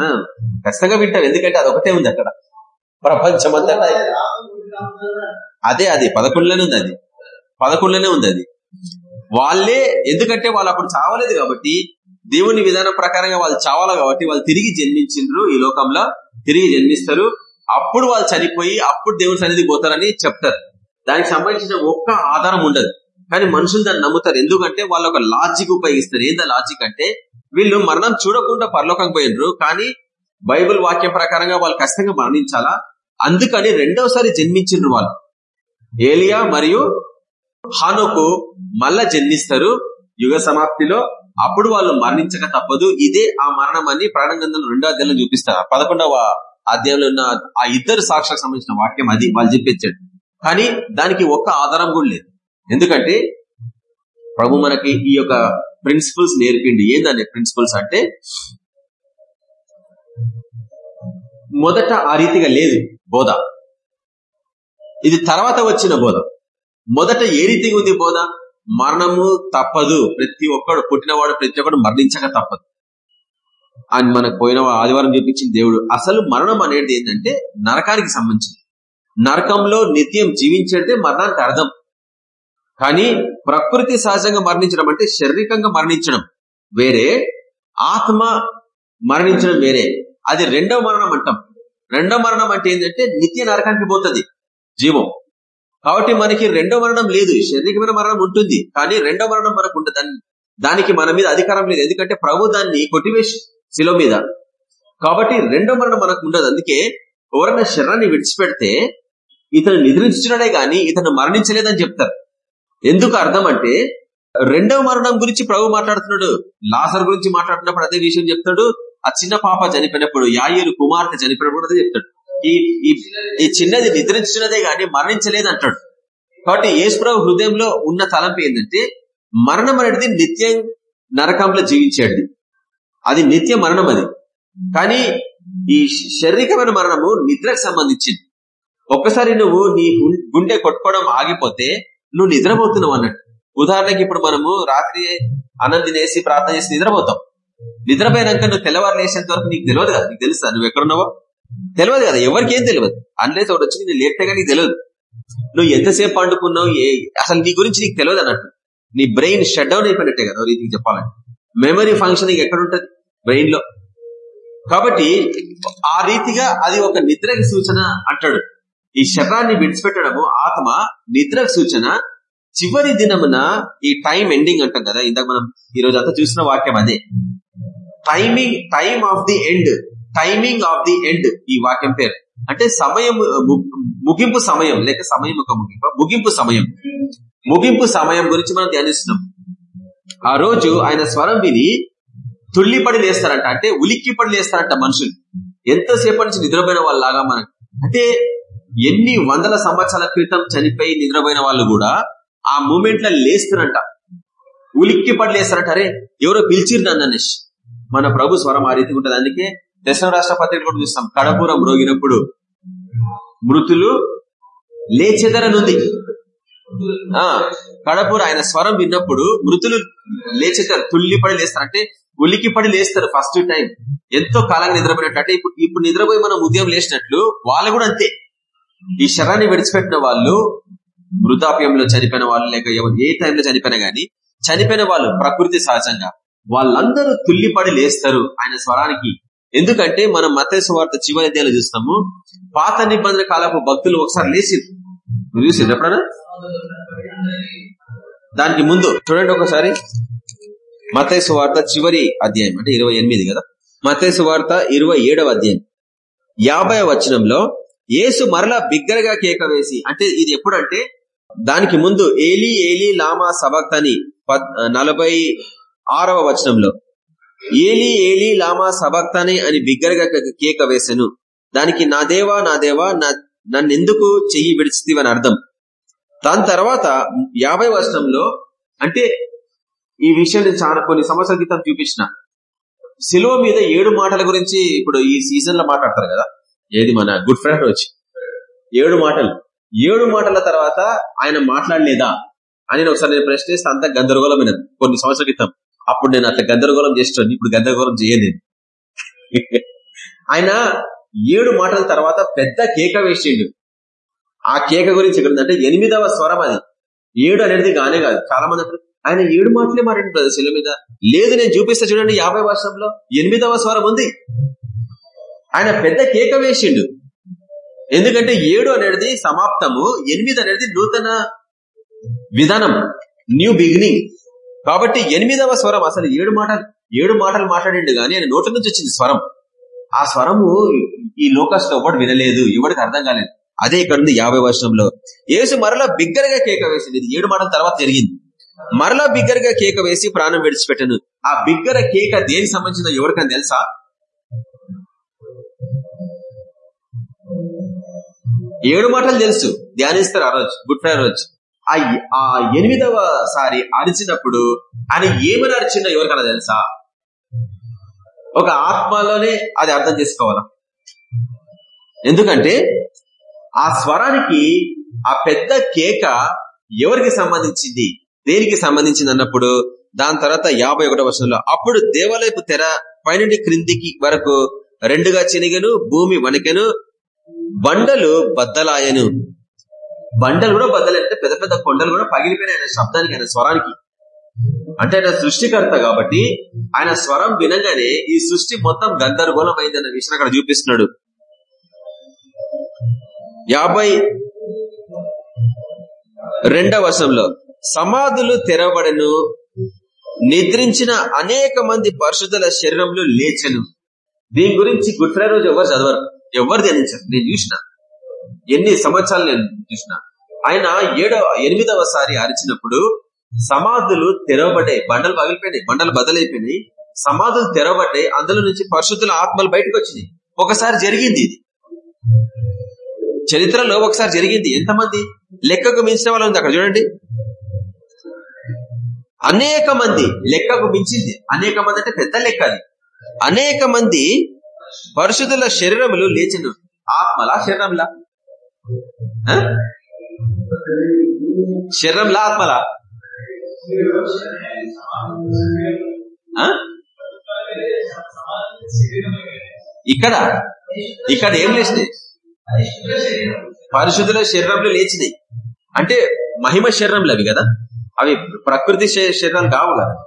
A: ఆ, ఖచ్చితంగా వింటావు ఎందుకంటే అది ఒకటే ఉంది అక్కడ. ప్రపంచం అదే అది. పదకొండులోనే ఉంది అది. పదకొండులోనే ఉంది అది. వాళ్ళే ఎందుకంటే వాళ్ళు అప్పుడు చావలేదు కాబట్టి దేవుని విధానం ప్రకారంగా వాళ్ళు చావాలి కాబట్టి వాళ్ళు తిరిగి జన్మించిండ్రు ఈ లోకంలో. తిరిగి జన్మిస్తారు. అప్పుడు వాళ్ళు చనిపోయి అప్పుడు దేవుని సన్నిధికి పోతారని చెప్తారు. దానికి సంబంధించిన ఒక్క ఆధారం ఉండదు. కానీ మనుషులు దాన్ని నమ్ముతారు. ఎందుకంటే వాళ్ళు ఒక లాజిక్ ఉపయోగిస్తారు. ఏందా లాజిక్ అంటే వీళ్ళు మరణం చూడకుండా పరలోకం పోయినరు కానీ బైబిల్ వాక్యం ప్రకారంగా వాళ్ళు ఖచ్చితంగా మరణించాలా? అందుకని రెండవసారి జన్మించిండ్రు వాళ్ళు. ఏలియా మరియు హానోకు మళ్ళా జన్మిస్తారు. యుగ సమాప్తిలో అప్పుడు వాళ్ళు మరణించక తప్పదు. ఇదే ఆ మరణం అని ప్రాణగంధంలో రెండో అధ్యాయంలో చూపిస్తారు. పదకొండవ అధ్యాయంలో ఉన్న ఆ ఇద్దరు సాక్షులకు సంబంధించిన వాక్యం అది వాళ్ళు చెప్పించాడు కానీ దానికి ఒక్క ఆధారం కూడా లేదు. ఎందుకంటే ప్రభు మనకి ఈ యొక్క ప్రిన్సిపల్స్ నేర్పిండి. ఏందనే ప్రిన్సిపల్స్ అంటే మొదట ఆ రీతిగా లేదు బోధ. ఇది తర్వాత వచ్చిన బోధ. మొదట ఏ రీతిగా ఉంది బోధ? మరణము తప్పదు. ప్రతి ఒక్కడు పుట్టినవాడు ప్రతి ఒక్కడు మరణించక తప్పదు. అని మనకు పోయిన ఆదివారం చూపించిన దేవుడు. అసలు మరణం అనేది ఏంటంటే నరకానికి సంబంధించింది. నరకంలో నిత్యం జీవించేదే మరణానికి అర్థం. కానీ ప్రకృతి సహజంగా మరణించడం అంటే శారీరకంగా మరణించడం వేరే ఆత్మ మరణించడం వేరే. అది రెండవ మరణం అంటాం. రెండవ మరణం అంటే ఏంటంటే నిత్య నరకానికి పోతుంది జీవం. కాబట్టి మనకి రెండో మరణం లేదు. శారీరకమైన మరణం ఉంటుంది. కానీ రెండో మరణం మనకు ఉంటుంది. దానికి మన మీద అధికారం లేదు. ఎందుకంటే ప్రభు దాన్ని కొట్టివేసి శిలో మీద. కాబట్టి రెండో మరణం మనకు ఉండదు. అందుకే ఎవరైనా శరణాన్ని విడిచిపెడితే ఇతను నిద్రించడమే గాని ఇతను మరణించలేదని చెప్తారు. ఎందుకు అర్థం అంటే రెండవ మరణం గురించి ప్రభు మాట్లాడుతున్నాడు. లాసర్ గురించి మాట్లాడుతున్నప్పుడు అదే విషయం చెప్తాడు. ఆ చిన్న పాప చనిపోయినప్పుడు యాయూరు కుమార్తె చనిపోయినప్పుడు అదే చెప్తాడు. ఈ ఈ చిన్నది నిద్రించినదే గాని మరణించలేదు అంటాడు కాబట్టి యేసుప్రభు హృదయంలో ఉన్న తలంపు ఏంటంటే మరణం అనేది నిత్యం నరకంలో జీవించేది. అది నిత్య మరణం అది. కానీ ఈ శారీరకమైన మరణము నిద్రకు సంబంధించింది. ఒక్కసారి నువ్వు నీ గుండె కొట్టుకోవడం ఆగిపోతే నువ్వు నిద్రపోతున్నావు అన్నట్టు. ఉదాహరణకి ఇప్పుడు మనము రాత్రి అన్నం తినేసి ప్రార్థన చేసి నిద్రపోతాం. నిద్రపోయినాక నువ్వు తెల్లవారు లేచేంత వరకు నీకు తెలియదు కదా నీకు తెలుసా? నువ్వు ఎక్కడున్నావో? తెలియదు కదా ఎవరికి ఏం తెలియదు. అన్లేస్ ఒకటి వచ్చి నేను లేపితే నీకు తెలియదు. నువ్వు ఎంతసేపు పండుకున్నావు? అసలు నీ గురించి నీకు తెలియదు అన్నట్టు. నీ బ్రెయిన్ షట్ డౌన్ అయిపోయినట్టే కదా రీతికి చెప్పాలంటే. మెమరీ ఫంక్షనింగ్ ఎక్కడుంటది బ్రెయిన్లో. కాబట్టి ఆ రీతిగా అది ఒక నిద్రకి సూచన అంటాడు. ఈ శరీరాన్ని విడిచిపెట్టడము ఆత్మ నిద్ర సూచన. చివరి దినమున ఈ టైం ఎండింగ్ అంటాం కదా ఇందాక మనం ఈ రోజు అంతా చూసిన వాక్యం అదే. Timing time of the end timing of the end ఈ వాక్యం పేరు. అంటే సమయం ముగింపు సమయం లేక సమయం ఒక ముగింపు ముగింపు సమయం. ముగింపు సమయం గురించి మనం ధ్యానిస్తున్నాం. ఆ రోజు ఆయన స్వరం విని తుళ్ళిపడి లేస్తారంట అంటే ఉలిక్కిపడి లేస్తారంట మనుషులు. ఎంతసేపటి నుంచి నిద్రపోయిన వాళ్ళలాగా మనకు. అంటే ఎన్ని వందల సంవత్సరాల క్రితం చనిపోయి నిద్రపోయిన వాళ్ళు కూడా ఆ మూమెంట్లో లేస్తారంట. ఉలిక్కి పడి లేస్తారంట అరే ఎవరో పిలిచిరు నన్ను అనేష్ మన ప్రభు స్వరం ఆ రీతి ఉంటుంది. అందుకే దశ రాష్ట్ర పత్రిక కూడా చూస్తాం. కడపూరం రోగినప్పుడు మృతులు లేచెదరనుంది. ఆ కడపూర ఆయన స్వరం విన్నప్పుడు మృతులు లేచేతారు తుల్లిపడి లేస్తారు. అంటే ఉలికి పడి లేస్తారు ఫస్ట్ టైం. ఎంతో కాలంగా నిద్రపోయినట్టు. అంటే ఇప్పుడు ఇప్పుడు నిద్రపోయి మనం ఉదయం లేచినట్లు వాళ్ళు కూడా అంతే. ఈ శరాన్ని విడిచిపెట్టిన వాళ్ళు వృద్ధాప్యంలో చనిపోయిన వాళ్ళు లేక ఏ టైంలో చనిపోయినా గానీ చనిపోయిన వాళ్ళు ప్రకృతి సహజంగా వాళ్ళందరూ తుల్లిపడి లేస్తారు ఆయన స్వరానికి. ఎందుకంటే మనం మతేశ్వ వార్త చివరి అధ్యాయులు చూస్తాము పాత నిబంధన కాలపు భక్తులు ఒకసారి లేచి చూసింది ఎప్పుడన్నా దానికి ముందు చూడండి ఒకసారి. మతేసు వార్త చివరి అధ్యాయం అంటే ఇరవై ఎనిమిది కదా? మతేసు వార్త ఇరవై ఏడవ అధ్యాయం. యాభై వచనంలో యేసు మరలా బిగ్గరగా కేక వేసి అంటే ఇది ఎప్పుడంటే దానికి ముందు ఏలి ఏలి లామా సబక్తని నలభై ఆరవ వచనంలో ఏలి ఏలి లామా సబక్తని అని బిగ్గరగా కేక వేసెను. దానికి నా దేవా నా దేవా నన్నెందుకు చెయ్యి విడిచితివని అర్థం. దాని తర్వాత యాభై వర్షంలో అంటే ఈ విషయం నేను చాలా కొన్ని సంవత్సరాల క్రితం చూపించిన. సిలువ మీద ఏడు మాటల గురించి ఇప్పుడు ఈ సీజన్లో మాట్లాడతారు కదా. ఏది మన గుడ్ ఫ్రైడే వచ్చి? ఏడు మాటలు. ఏడు మాటల తర్వాత ఆయన మాట్లాడలేదా? అని ఒకసారి నేను ప్రశ్నిస్తే అంత గందరగోళమైనది కొన్ని సంవత్సరాల క్రితం. అప్పుడు నేను అట్లా గందరగోళం చేస్తాను ఇప్పుడు గందరగోళం చేయలేదు ఆయన ఏడు మాటల తర్వాత పెద్ద కేక వేసిండు. ఆ కేక గురించి ఇక్కడ అంటే ఎనిమిదవ స్వరం అది. ఏడు అనేది గానే కాదు. చాలా మంది అంటారు ఆయన ఏడు మాటలే మాట్లాడు బ్రదర్ శిల మీద. లేదు నేను చూపిస్తా చూడండి యాభై వర్షంలో ఎనిమిదవ స్వరం ఉంది. ఆయన పెద్ద కేక వేసిండు. ఎందుకంటే ఏడు అనేది సమాప్తము ఎనిమిది అనేది నూతన విధానం న్యూ బిగినింగ్ కాబట్టి ఎనిమిదవ స్వరం అసలు ఏడు మాటలు ఏడు మాటలు మాట్లాడిండు కానీ ఆయన నోట్ల నుంచి వచ్చింది స్వరం. ఆ స్వరము ఈ లోకస్లో ఎవడు వినలేదు ఎవడికి అర్థం కాలేదు. అదే ఇక్కడ ఉంది యాభై వర్షంలో యేసు మరలా బిగ్గరగా కేక వేసింది ఇది ఏడు మాటల తర్వాత జరిగింది. మరలా బిగ్గరగా కేక వేసి ప్రాణం విడిచిపెట్టను. ఆ బిగ్గర కేక దేనికి సంబంధించిందో ఎవరికైనా తెలుసా? ఏడు మాటలు తెలుసు. ధ్యానిస్తారు ఆ రోజు గుడ్ ఫ్రైడే రోజు. ఆ ఆ ఎనిమిదవ సారి అరిచినప్పుడు ఆయన ఏమని అరిచిందో ఎవరికైనా తెలుసా? ఒక ఆత్మలోనే అది అర్థం చేసుకోవాలా? ఎందుకంటే ఆ స్వరానికి ఆ పెద్ద కేక ఎవరికి సంబంధించింది? దేనికి సంబంధించింది అన్నప్పుడు దాని తర్వాత యాభై ఒకటో వర్షంలో అప్పుడు దేవాలయపు తెర పైనుండి క్రిందికి వరకు రెండుగా చినిగను భూమి వణికెను బండలు బద్దలాయను. బండలు కూడా బద్దలంటే పెద్ద పెద్ద కొండలు కూడా పగిలిపోయినాయి ఆయన శబ్దానికి ఆయన స్వరానికి. అంటే ఆయన సృష్టికర్త కాబట్టి ఆయన స్వరం వినగానే ఈ సృష్టి మొత్తం గందరగోళం అయిందన్న విషయం అక్కడ చూపిస్తున్నాడు. యాభై రెండవ వర్షంలో సమాధులు తెరవబడను నిద్రించిన అనేక మంది పరిశుద్ధుల శరీరంలో లేచను. దీని గురించి గుట్ల రోజు ఎవరు చదవరు. ఎవరు ధ్యానించారు నేను చూసిన. ఎన్ని సంవత్సరాలు నేను చూసిన. ఆయన ఏడవ ఎనిమిదవ సారి అరిచినప్పుడు సమాధులు తెరవబడ్డాయి. బండలు పగిలిపోయినాయి. బండలు బదలైపోయినాయి సమాధులు తెరవబడ్డాయి. అందులో నుంచి పరిశుద్ధుల ఆత్మలు బయటకు వచ్చినాయి. ఒకసారి జరిగింది ఇది. చరిత్రలో ఒకసారి జరిగింది. ఎంతమంది? లెక్కకు మించిన వాళ్ళు ఉంది అక్కడ చూడండి. అనేక మంది లెక్కకు మించింది. అనేక మంది అంటే పెద్ద లెక్క అది. అనేక మంది పరిశుద్ధుల శరీరములు లేచను ఆత్మలా శరీరంలా ఆ? శరీరంలా ఆత్మలా? ఆ? ఇక్కడ? ఇక్కడ ఏం లేచినాయి? పరిశుద్ధుల శరీరంలో లేచినాయి. అంటే మహిమ శరీరంలు అవి కదా? అవి ప్రకృతి శరీరాలు కావు కదా?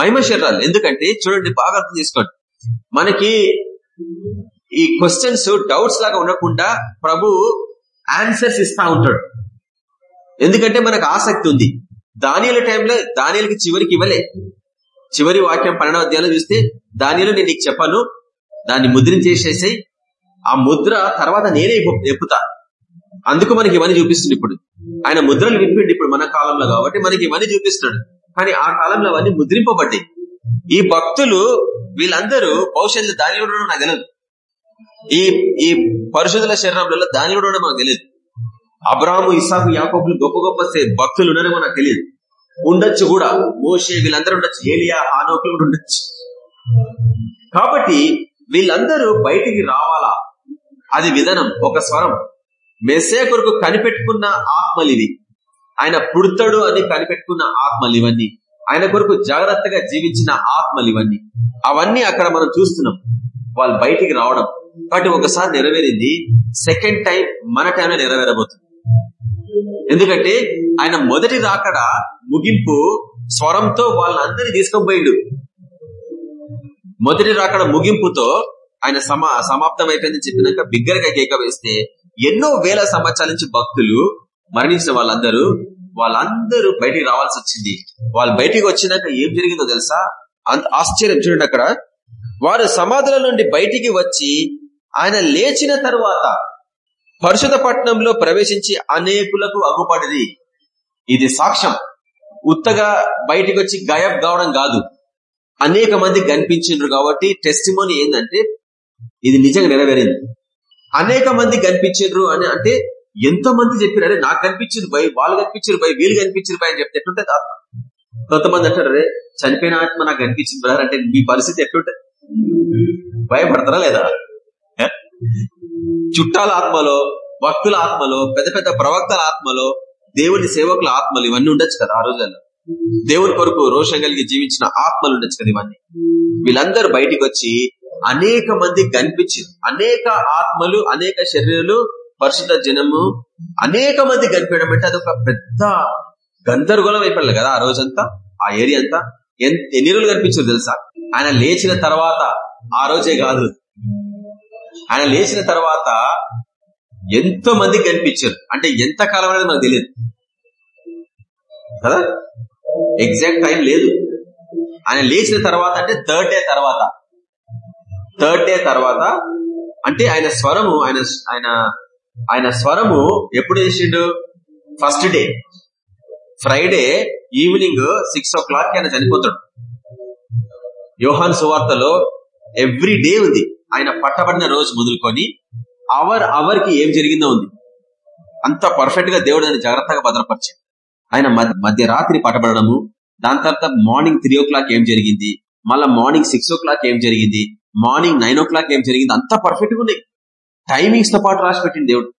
A: మహిమ శరీరాలు. ఎందుకంటే చూడండి బాగా అర్థం చేసుకోండి. మనకి ఈ క్వశ్చన్స్ డౌట్స్ లాగా ఉండకుండా ప్రభు ఆన్సర్స్ ఇస్తా ఉంటాడు. ఎందుకంటే మనకు ఆసక్తి ఉంది. దానిల టైంలో దానిలకి చివరికి ఇవ్వలే. చివరి వాక్యం పన్నెండవ అధ్యాయంలో చూస్తే దానిలో నేను నీకు చెప్పను దాన్ని ముద్రించేసేసి ఆ ముద్ర తర్వాత నేనే ఇప్పు- ఎప్పుతా అందుకు మనకి ఇవన్నీ చూపిస్తుంది ఇప్పుడు. ఆయన ముద్రలు విప్పిండి ఇప్పుడు మన కాలంలో కాబట్టి మనకి ఇవన్నీ చూపిస్తున్నాడు. కానీ ఆ కాలంలో అవన్నీ ముద్రింపబడ్డాయి. ఈ భక్తులు వీళ్ళందరూ భవిష్యత్తు దానిలో నాకు తెలియదు. ఈ ఈ పరిశుద్ధుల శరీరంలో దానిలో ఉండడం మాకు తెలియదు. అబ్రాహము ఇసాకు యాకోబులు గొప్ప గొప్ప భక్తులు ఉన్నారేమో నాకు తెలియదు. ఉండొచ్చు కూడా. మోషే వీళ్ళందరూ ఉండొచ్చు. ఏలియా ఆనోకులు కూడా ఉండొచ్చు. కాబట్టి వీళ్ళందరూ బయటికి రావాలా? అది విధానం ఒక స్వరం. మెస్సే కొరకు కనిపెట్టుకున్న ఆత్మలు ఇవి. ఆయన పుడతాడు అని కనిపెట్టుకున్న ఆత్మలు ఇవన్నీ. ఆయన కొరకు జాగ్రత్తగా జీవించిన ఆత్మలు ఇవన్నీ. అవన్నీ అక్కడ మనం చూస్తున్నాం. వాళ్ళు బయటికి రావడం. కాబట్టి ఒకసారి నెరవేరింది. సెకండ్ టైం మన టైంలో నెరవేరబోతుంది. ఎందుకంటే ఆయన మొదటి రాకడ ముగింపు స్వరంతో వాళ్ళందరినీ తీసుకొని పోయిండు. మొదటి రాకడ ముగింపుతో ఆయన సమా సమాప్తం అయిపోయిందని చెప్పినాక బిగ్గరగా కేక వేస్తే ఎన్నో వేల సంవత్సరాల నుంచి భక్తులు మరణించిన వాళ్ళందరూ వాళ్ళందరూ బయటికి రావాల్సి వచ్చింది. వాళ్ళు బయటికి వచ్చినాక ఏం జరిగిందో తెలుసా? అంత ఆశ్చర్యం చూడండి అక్కడ. వారు సమాధుల నుండి బయటికి వచ్చి ఆయన లేచిన తరువాత పరిశుధ పట్టణంలో ప్రవేశించి అనేకులకు అగుపడిది ఇది సాక్ష్యం. ఉత్తగా బయటికి వచ్చి గాయబ్ కావడం కాదు. అనేక మంది కనిపించిండ్రు కాబట్టి టెస్టిమోని ఏంటంటే ఇది నిజంగా నెరవేరింది. అనేక మంది కనిపించిండ్రు అని అంటే ఎంతో మంది చెప్పారు అరే నాకు కనిపించింది భయ్ వాళ్ళు కనిపించారు భయ్ వీళ్ళు కనిపించారు భయ అని చెప్తే ఎట్లుంటది ఆత్మ? కొంతమంది అంటారు అరే చనిపోయిన ఆత్మ నాకు కనిపించింది బ్రదర్ అంటే మీ పరిస్థితి ఎట్లుంటది? భయపడతారా లేదా? చుట్టాల ఆత్మలో భక్తుల ఆత్మలో పెద్ద పెద్ద ప్రవక్తల ఆత్మలో దేవుని సేవకుల ఆత్మలు ఇవన్నీ ఉండొచ్చు కదా ఆ రోజుల్లో. దేవుని కొరకు రోషం కలిగి జీవించిన ఆత్మలు ఉండొచ్చు కదా ఇవన్నీ. వీళ్ళందరూ బయటికి వచ్చి అనేక మంది కనిపించింది. అనేక ఆత్మలు అనేక శరీరాలు పరిశుద్ధ జనము అనేక మంది కనిపించడం అంటే అదొక పెద్ద గందరగోళం అయిపోయాలి కదా ఆ రోజంతా ఆ ఏరియా అంతా. ఎన్ని రోజులు కనిపించారు తెలుసా? ఆయన లేచిన తర్వాత ఆ రోజే కాదు. ఆయన లేచిన తర్వాత ఎంతో మంది కనిపించారు. అంటే ఎంత కాలం అనేది మనకు తెలియదు కదా? ఎగ్జాక్ట్ టైం లేదు. ఆయన లేచిన తర్వాత అంటే థర్డ్ డే తర్వాత. థర్డ్ డే తర్వాత అంటే ఆయన స్వరము ఆయన ఆయన ఆయన స్వరము ఎప్పుడు చేసిండు? First day Friday evening six o'clock ఆయన చనిపోతాడు. యోహాన్ సువార్తలో ఎవ్రీ డే ఉంది. ఆయన పట్టబడిన రోజు మొదలుకొని అవర్ అవర్కి ఏం జరిగిందో ఉంది. అంత పర్ఫెక్ట్గా దేవుడు దాన్ని జాగ్రత్తగా భద్రపరిచాడు. ఆయన మధ్య- మధ్యరాత్రి పట్టబడము దాని తర్వాత మార్నింగ్ త్రీ ఓ క్లాక్ ఏం జరిగింది మళ్ళా మార్నింగ్ సిక్స్ ఓ క్లాక్ ఏం జరిగింది మార్నింగ్ నైన్ ఓ క్లాక్ ఏం జరిగింది అంత పర్ఫెక్ట్గా ఉన్నాయి. టైమింగ్స్తో పాటు రాసి పెట్టింది దేవుడు.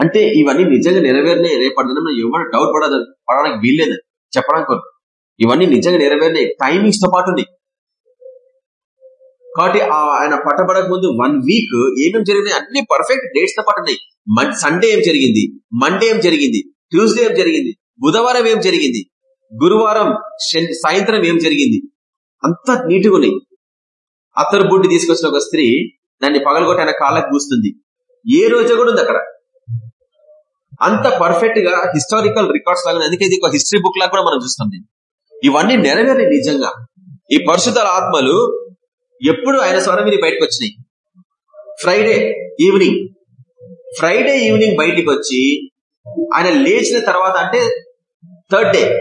A: అంటే ఇవన్నీ నిజంగా నెరవేరినాయి రేపటి ఎవరు డౌట్ పడదు పడడానికి వీల్లేదు చెప్పడానికి ఇవన్నీ నిజంగా నెరవేరినాయి టైమింగ్స్తో పాటు ఉన్నాయి. కాబట్టి ఆ ఆయన పట్టబడక ముందు వన్ వీక్ ఏమేమి జరిగినాయి? అన్ని పర్ఫెక్ట్ డేట్స్తో పాటు ఉన్నాయి. సండే ఏం జరిగింది? మండే ఏం జరిగింది? ట్యూస్డే ఏం జరిగింది? బుధవారం ఏం జరిగింది? గురువారం శని- సాయంత్రం ఏం జరిగింది? అంత నీట్గా ఉన్నాయి. అత్తరు బుడ్డి తీసుకొచ్చిన ఒక స్త్రీ దాన్ని పగలగొట్టి ఆయన కాళ్ళకు పూస్తుంది. ఏ రోజు కూడా ఉంది అక్కడ. అంత పర్ఫెక్ట్గా హిస్టారికల్ రికార్డ్స్ లాగా అందుకే ఇది ఒక హిస్టరీ బుక్ లాగా కూడా మనం చూస్తాం ఇవన్నీ నెరవేరే నిజంగా. ఈ పరిశుద్ధ ఆత్మలు ఎప్పుడు ఆయన స్వరం విని బయటకు వచ్చినాయి ఫ్రైడే ఈవినింగ్ ఫ్రైడే ఈవినింగ్ బయటికి వచ్చి ఆయన లేచిన తర్వాత అంటే థర్డ్ డే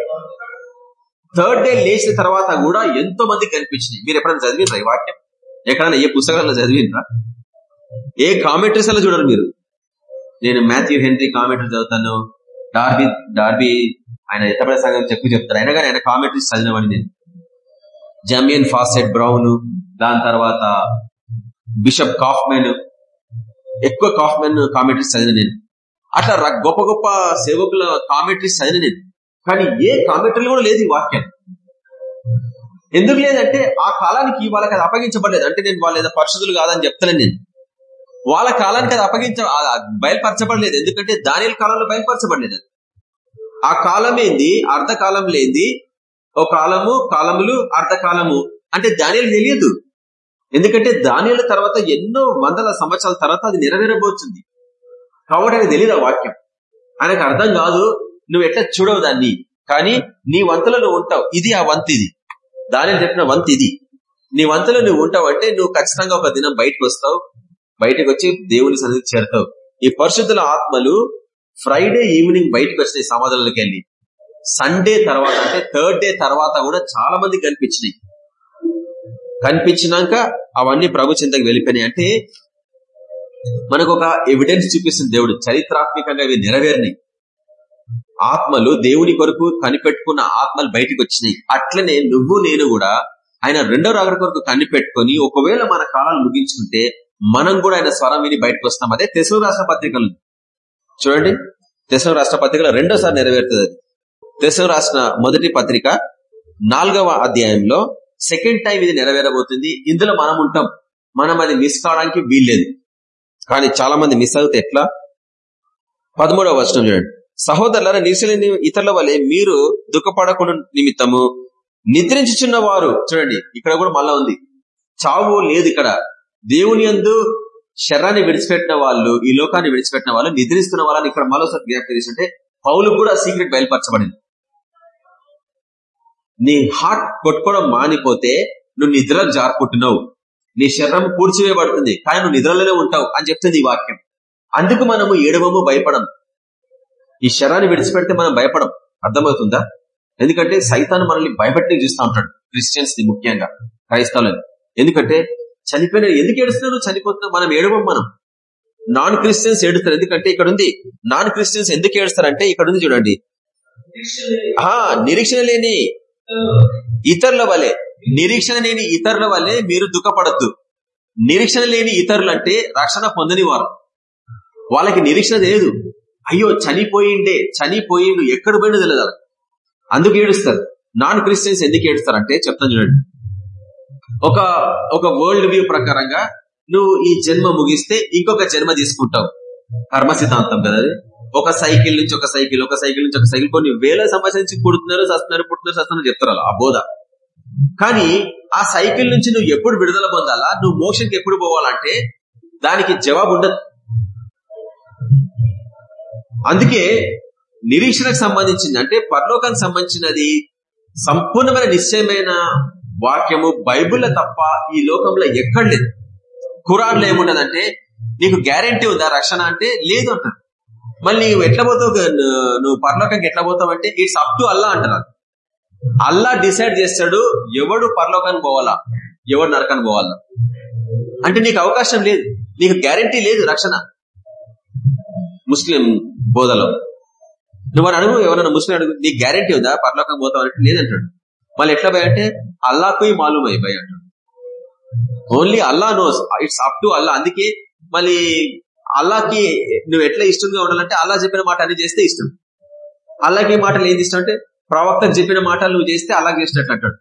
A: థర్డ్ డే లేచిన తర్వాత కూడా ఎంతో మందికి కనిపించినాయి. మీరు ఎప్పుడైనా చదివినరా ఈ వాక్యం? ఎక్కడైనా ఏ పుస్తకాల్లో చదివినరా ఏ కామెంటరీస్లో చూడరు మీరు. నేను మాథ్యూ హెన్రీ కామెంటరీ చదువుతాను. డార్బీ డార్బీ ఆయన ఎత్తపడే సంఘం చెప్పు చెప్తారు. అయినా కానీ ఆయన కామెంటరీస్ చదివినవాడిని నేను. జమియన్ ఫాసెట్ బ్రౌన్ దాని తర్వాత బిషప్ కాఫ్మెన్ ఎక్కువ కాఫ్మెన్ కామెంటరీస్ చదివిన నేను. అట్లా ర- గొప్ప గొప్ప సేవకుల కామెంటరీస్ చదివిన నేను. కానీ ఏ కామెంటరీలు కూడా లేదు ఈ వాక్యం. ఎందుకు లేదంటే ఆ కాలానికి వాళ్ళకి అది అప్పగించబడలేదు. అంటే నేను వాళ్ళు ఏదో పరిశుద్ధులు కాదని చెప్తలేను నేను. వాళ్ళ కాలానికి అది అప్పగించ బయలుపరచబడలేదు. ఎందుకంటే దాని కాలంలో బయలుపరచబడలేదు. ఆ కాలం ఏంది అర్ధకాలం లేంది. ఒక కాలము కాలములు అర్ధకాలము అంటే దానిలు తెలియదు. ఎందుకంటే దానిల తర్వాత ఎన్నో వందల సంవత్సరాల తర్వాత అది నెరవేరబోతుంది. కాబట్టి ఆయనకు తెలియదు ఆ వాక్యం. ఆయనకు అర్థం కాదు నువ్వు ఎట్లా చూడవు దాన్ని. కానీ నీ వంతలో నువ్వు ఉంటావు. ఇది ఆ వంతి ఇది. దాని చెప్పిన వంతి ఇది. నీ వంతలో నువ్వు ఉంటావు అంటే నువ్వు ఖచ్చితంగా ఒక దినం బయటకు వస్తావు. బయటకు వచ్చి దేవుని సన్నిధికి చేరుతావు. ఈ పరిశుద్ధుల ఆత్మలు ఫ్రైడే ఈవినింగ్ బయటకు వచ్చినాయి సమాధానాలకు వెళ్ళి. సండే తర్వాత అంటే థర్డ్ డే తర్వాత కూడా చాలా మంది కనిపించినాయి. కనిపించినాక అవన్నీ ప్రభు చింతకు వెళ్ళిపోయినాయి. అంటే మనకు ఒక ఎవిడెన్స్ చూపిస్తుంది దేవుడు. చరిత్రాత్మకంగా ఇవి నెరవేరినాయి. ఆత్మలు దేవుని కొరకు కనిపెట్టుకున్న ఆత్మలు బయటకు వచ్చినాయి. అట్లనే నువ్వు నేను కూడా ఆయన రెండో రాగడ కొరకు కనిపెట్టుకొని ఒకవేళ మన కాలాలు ముగించుకుంటే మనం కూడా ఆయన స్వరం విని బయటకు వస్తాం. అదే తెసులు రాష్ట్ర పత్రికలు. చూడండి. తెసులు రాష్ట్ర పత్రికలు రెండోసారి నెరవేరుతుంది అది. తెసులు రాసిన మొదటి పత్రిక నాలుగవ అధ్యాయంలో సెకండ్ టైం ఇది నెరవేరబోతుంది. ఇందులో మనం ఉంటాం. మనం అది మిస్ కావడానికి వీల్లేదు. కానీ చాలా మంది మిస్ అవుతే ఎట్లా? పదమూడవ వచనం చూడండి. సహోదరుల నిశ్చలేని ఇతరుల వలె మీరు దుఃఖపడకుండా నిమిత్తము. నిద్రించుచున్న వారు చూడండి ఇక్కడ కూడా మళ్ళా ఉంది. చావు లేదు ఇక్కడ. దేవుని యందు శరాన్ని విడిచిపెట్టిన వాళ్ళు ఈ లోకాన్ని విడిచిపెట్టిన వాళ్ళు నిద్రిస్తున్న వాళ్ళని ఇక్కడ మరోసారి జ్ఞాపకం తీసుకుంటే పౌలు కూడా సీక్రెట్ బయలుపరచబడింది. నీ హార్ట్ కొట్టుకోవడం మానిపోతే నువ్వు నిద్రలో జారుకుంటున్నావు నీ శరీరం పూడ్చివేయబడుతుంది కానీ నువ్వు నిద్రలోనే ఉంటావు అని చెప్తుంది ఈ వాక్యం. అందుకు మనము ఏడవము భయపడం. ఈ శరాన్ని విడిచిపెడితే మనం భయపడం. అర్థమవుతుందా? ఎందుకంటే సైతాన్ని మనల్ని భయపెట్టి చూస్తూ ఉంటాడు. క్రిస్టియన్స్ని ముఖ్యంగా క్రైస్తవులని. ఎందుకంటే చనిపోయిన ఎందుకు ఏడుస్తున్నావు చనిపోతున్నావు మనం ఏడవం మనం. నాన్ క్రిస్టియన్స్ ఏడుస్తారు. ఎందుకంటే ఇక్కడ ఉంది. నాన్ క్రిస్టియన్స్ ఎందుకు ఏడుస్తారంటే ఇక్కడ ఉంది చూడండి. ఆ నిరీక్షణ లేని ఇతరుల వలె నిరీక్షణ లేని ఇతరుల వలె మీరు దుఃఖపడద్దు. నిరీక్షణ లేని ఇతరులు అంటే రక్షణ పొందని వారు. వాళ్ళకి నిరీక్షణ లేదు. అయ్యో చనిపోయిండే చనిపోయిండు ఎక్కడ పోయిండు తెలియదు అందుకు ఏడుస్తారు. నాన్ క్రిస్టియన్స్ ఎందుకు ఏడుస్తారు అంటే చెప్తాను చూడండి. ఒక ఒక వరల్డ్ వ్యూ ప్రకారంగా నువ్వు ఈ జన్మ ముగిస్తే ఇంకొక జన్మ తీసుకుంటావు. కర్మ సిద్ధాంతం కదా ఒక సైకిల్ నుంచి ఒక సైకిల్ ఒక సైకిల్ నుంచి ఒక సైకిల్ కొన్ని వేల సంవత్సరం నుంచి పుడుతున్నారు సస్తున్నారు పుడుతున్నారు సస్తున్నారు చెప్తారు ఆ బోధ. కానీ ఆ సైకిల్ నుంచి నువ్వు ఎప్పుడు విడుదల పొందాలా? నువ్వు మోక్షంకి ఎప్పుడు పోవాలంటే దానికి జవాబు ఉండదు. అందుకే నిరీక్షణకు సంబంధించింది అంటే పరలోకానికి సంబంధించినది సంపూర్ణమైన నిశ్చయమైన వాక్యము బైబుల్లో తప్ప ఈ లోకంలో ఎక్కడ లేదు. ఖురాన్లో ఏమున్నదంటే నీకు గ్యారంటీ ఉందా రక్షణ అంటే లేదు అంటారు మళ్ళీ నువ్వు ఎట్లా పోతావు నువ్వు పరలోకానికి ఎట్లా పోతావు అంటే ఇట్స్ అప్ టు అల్లా అంటారు అల్లా డిసైడ్ చేస్తాడు ఎవడు పరలోకానికి పోవాలా? ఎవడు నరకానికి పోవాలా? అంటే నీకు అవకాశం లేదు. నీకు గ్యారంటీ లేదు రక్షణ. ముస్లిం బోధలో. నువ్వు అడుగు ఎవరైనా ముస్లిం అడుగు నీకు గ్యారంటీ ఉందా? పరలోకం పోతావు అంటే లేదంటాడు మళ్ళీ ఎట్లా భయ అంటే అల్లాకు మాలూమ్ అయిపోయి అంటాడు only Allah knows it's up to Allah అందుకే మళ్ళీ అల్లాకి నువ్వు ఎట్లా ఇష్టంగా ఉండాలంటే అల్లా చెప్పిన మాట అని చేస్తే ఇష్టం. అల్లాకి మాటలు ఏంది ఇష్టం అంటే ప్రవక్త చెప్పిన మాటలు నువ్వు చేస్తే అలాగే చేసినట్లు అంటాడు.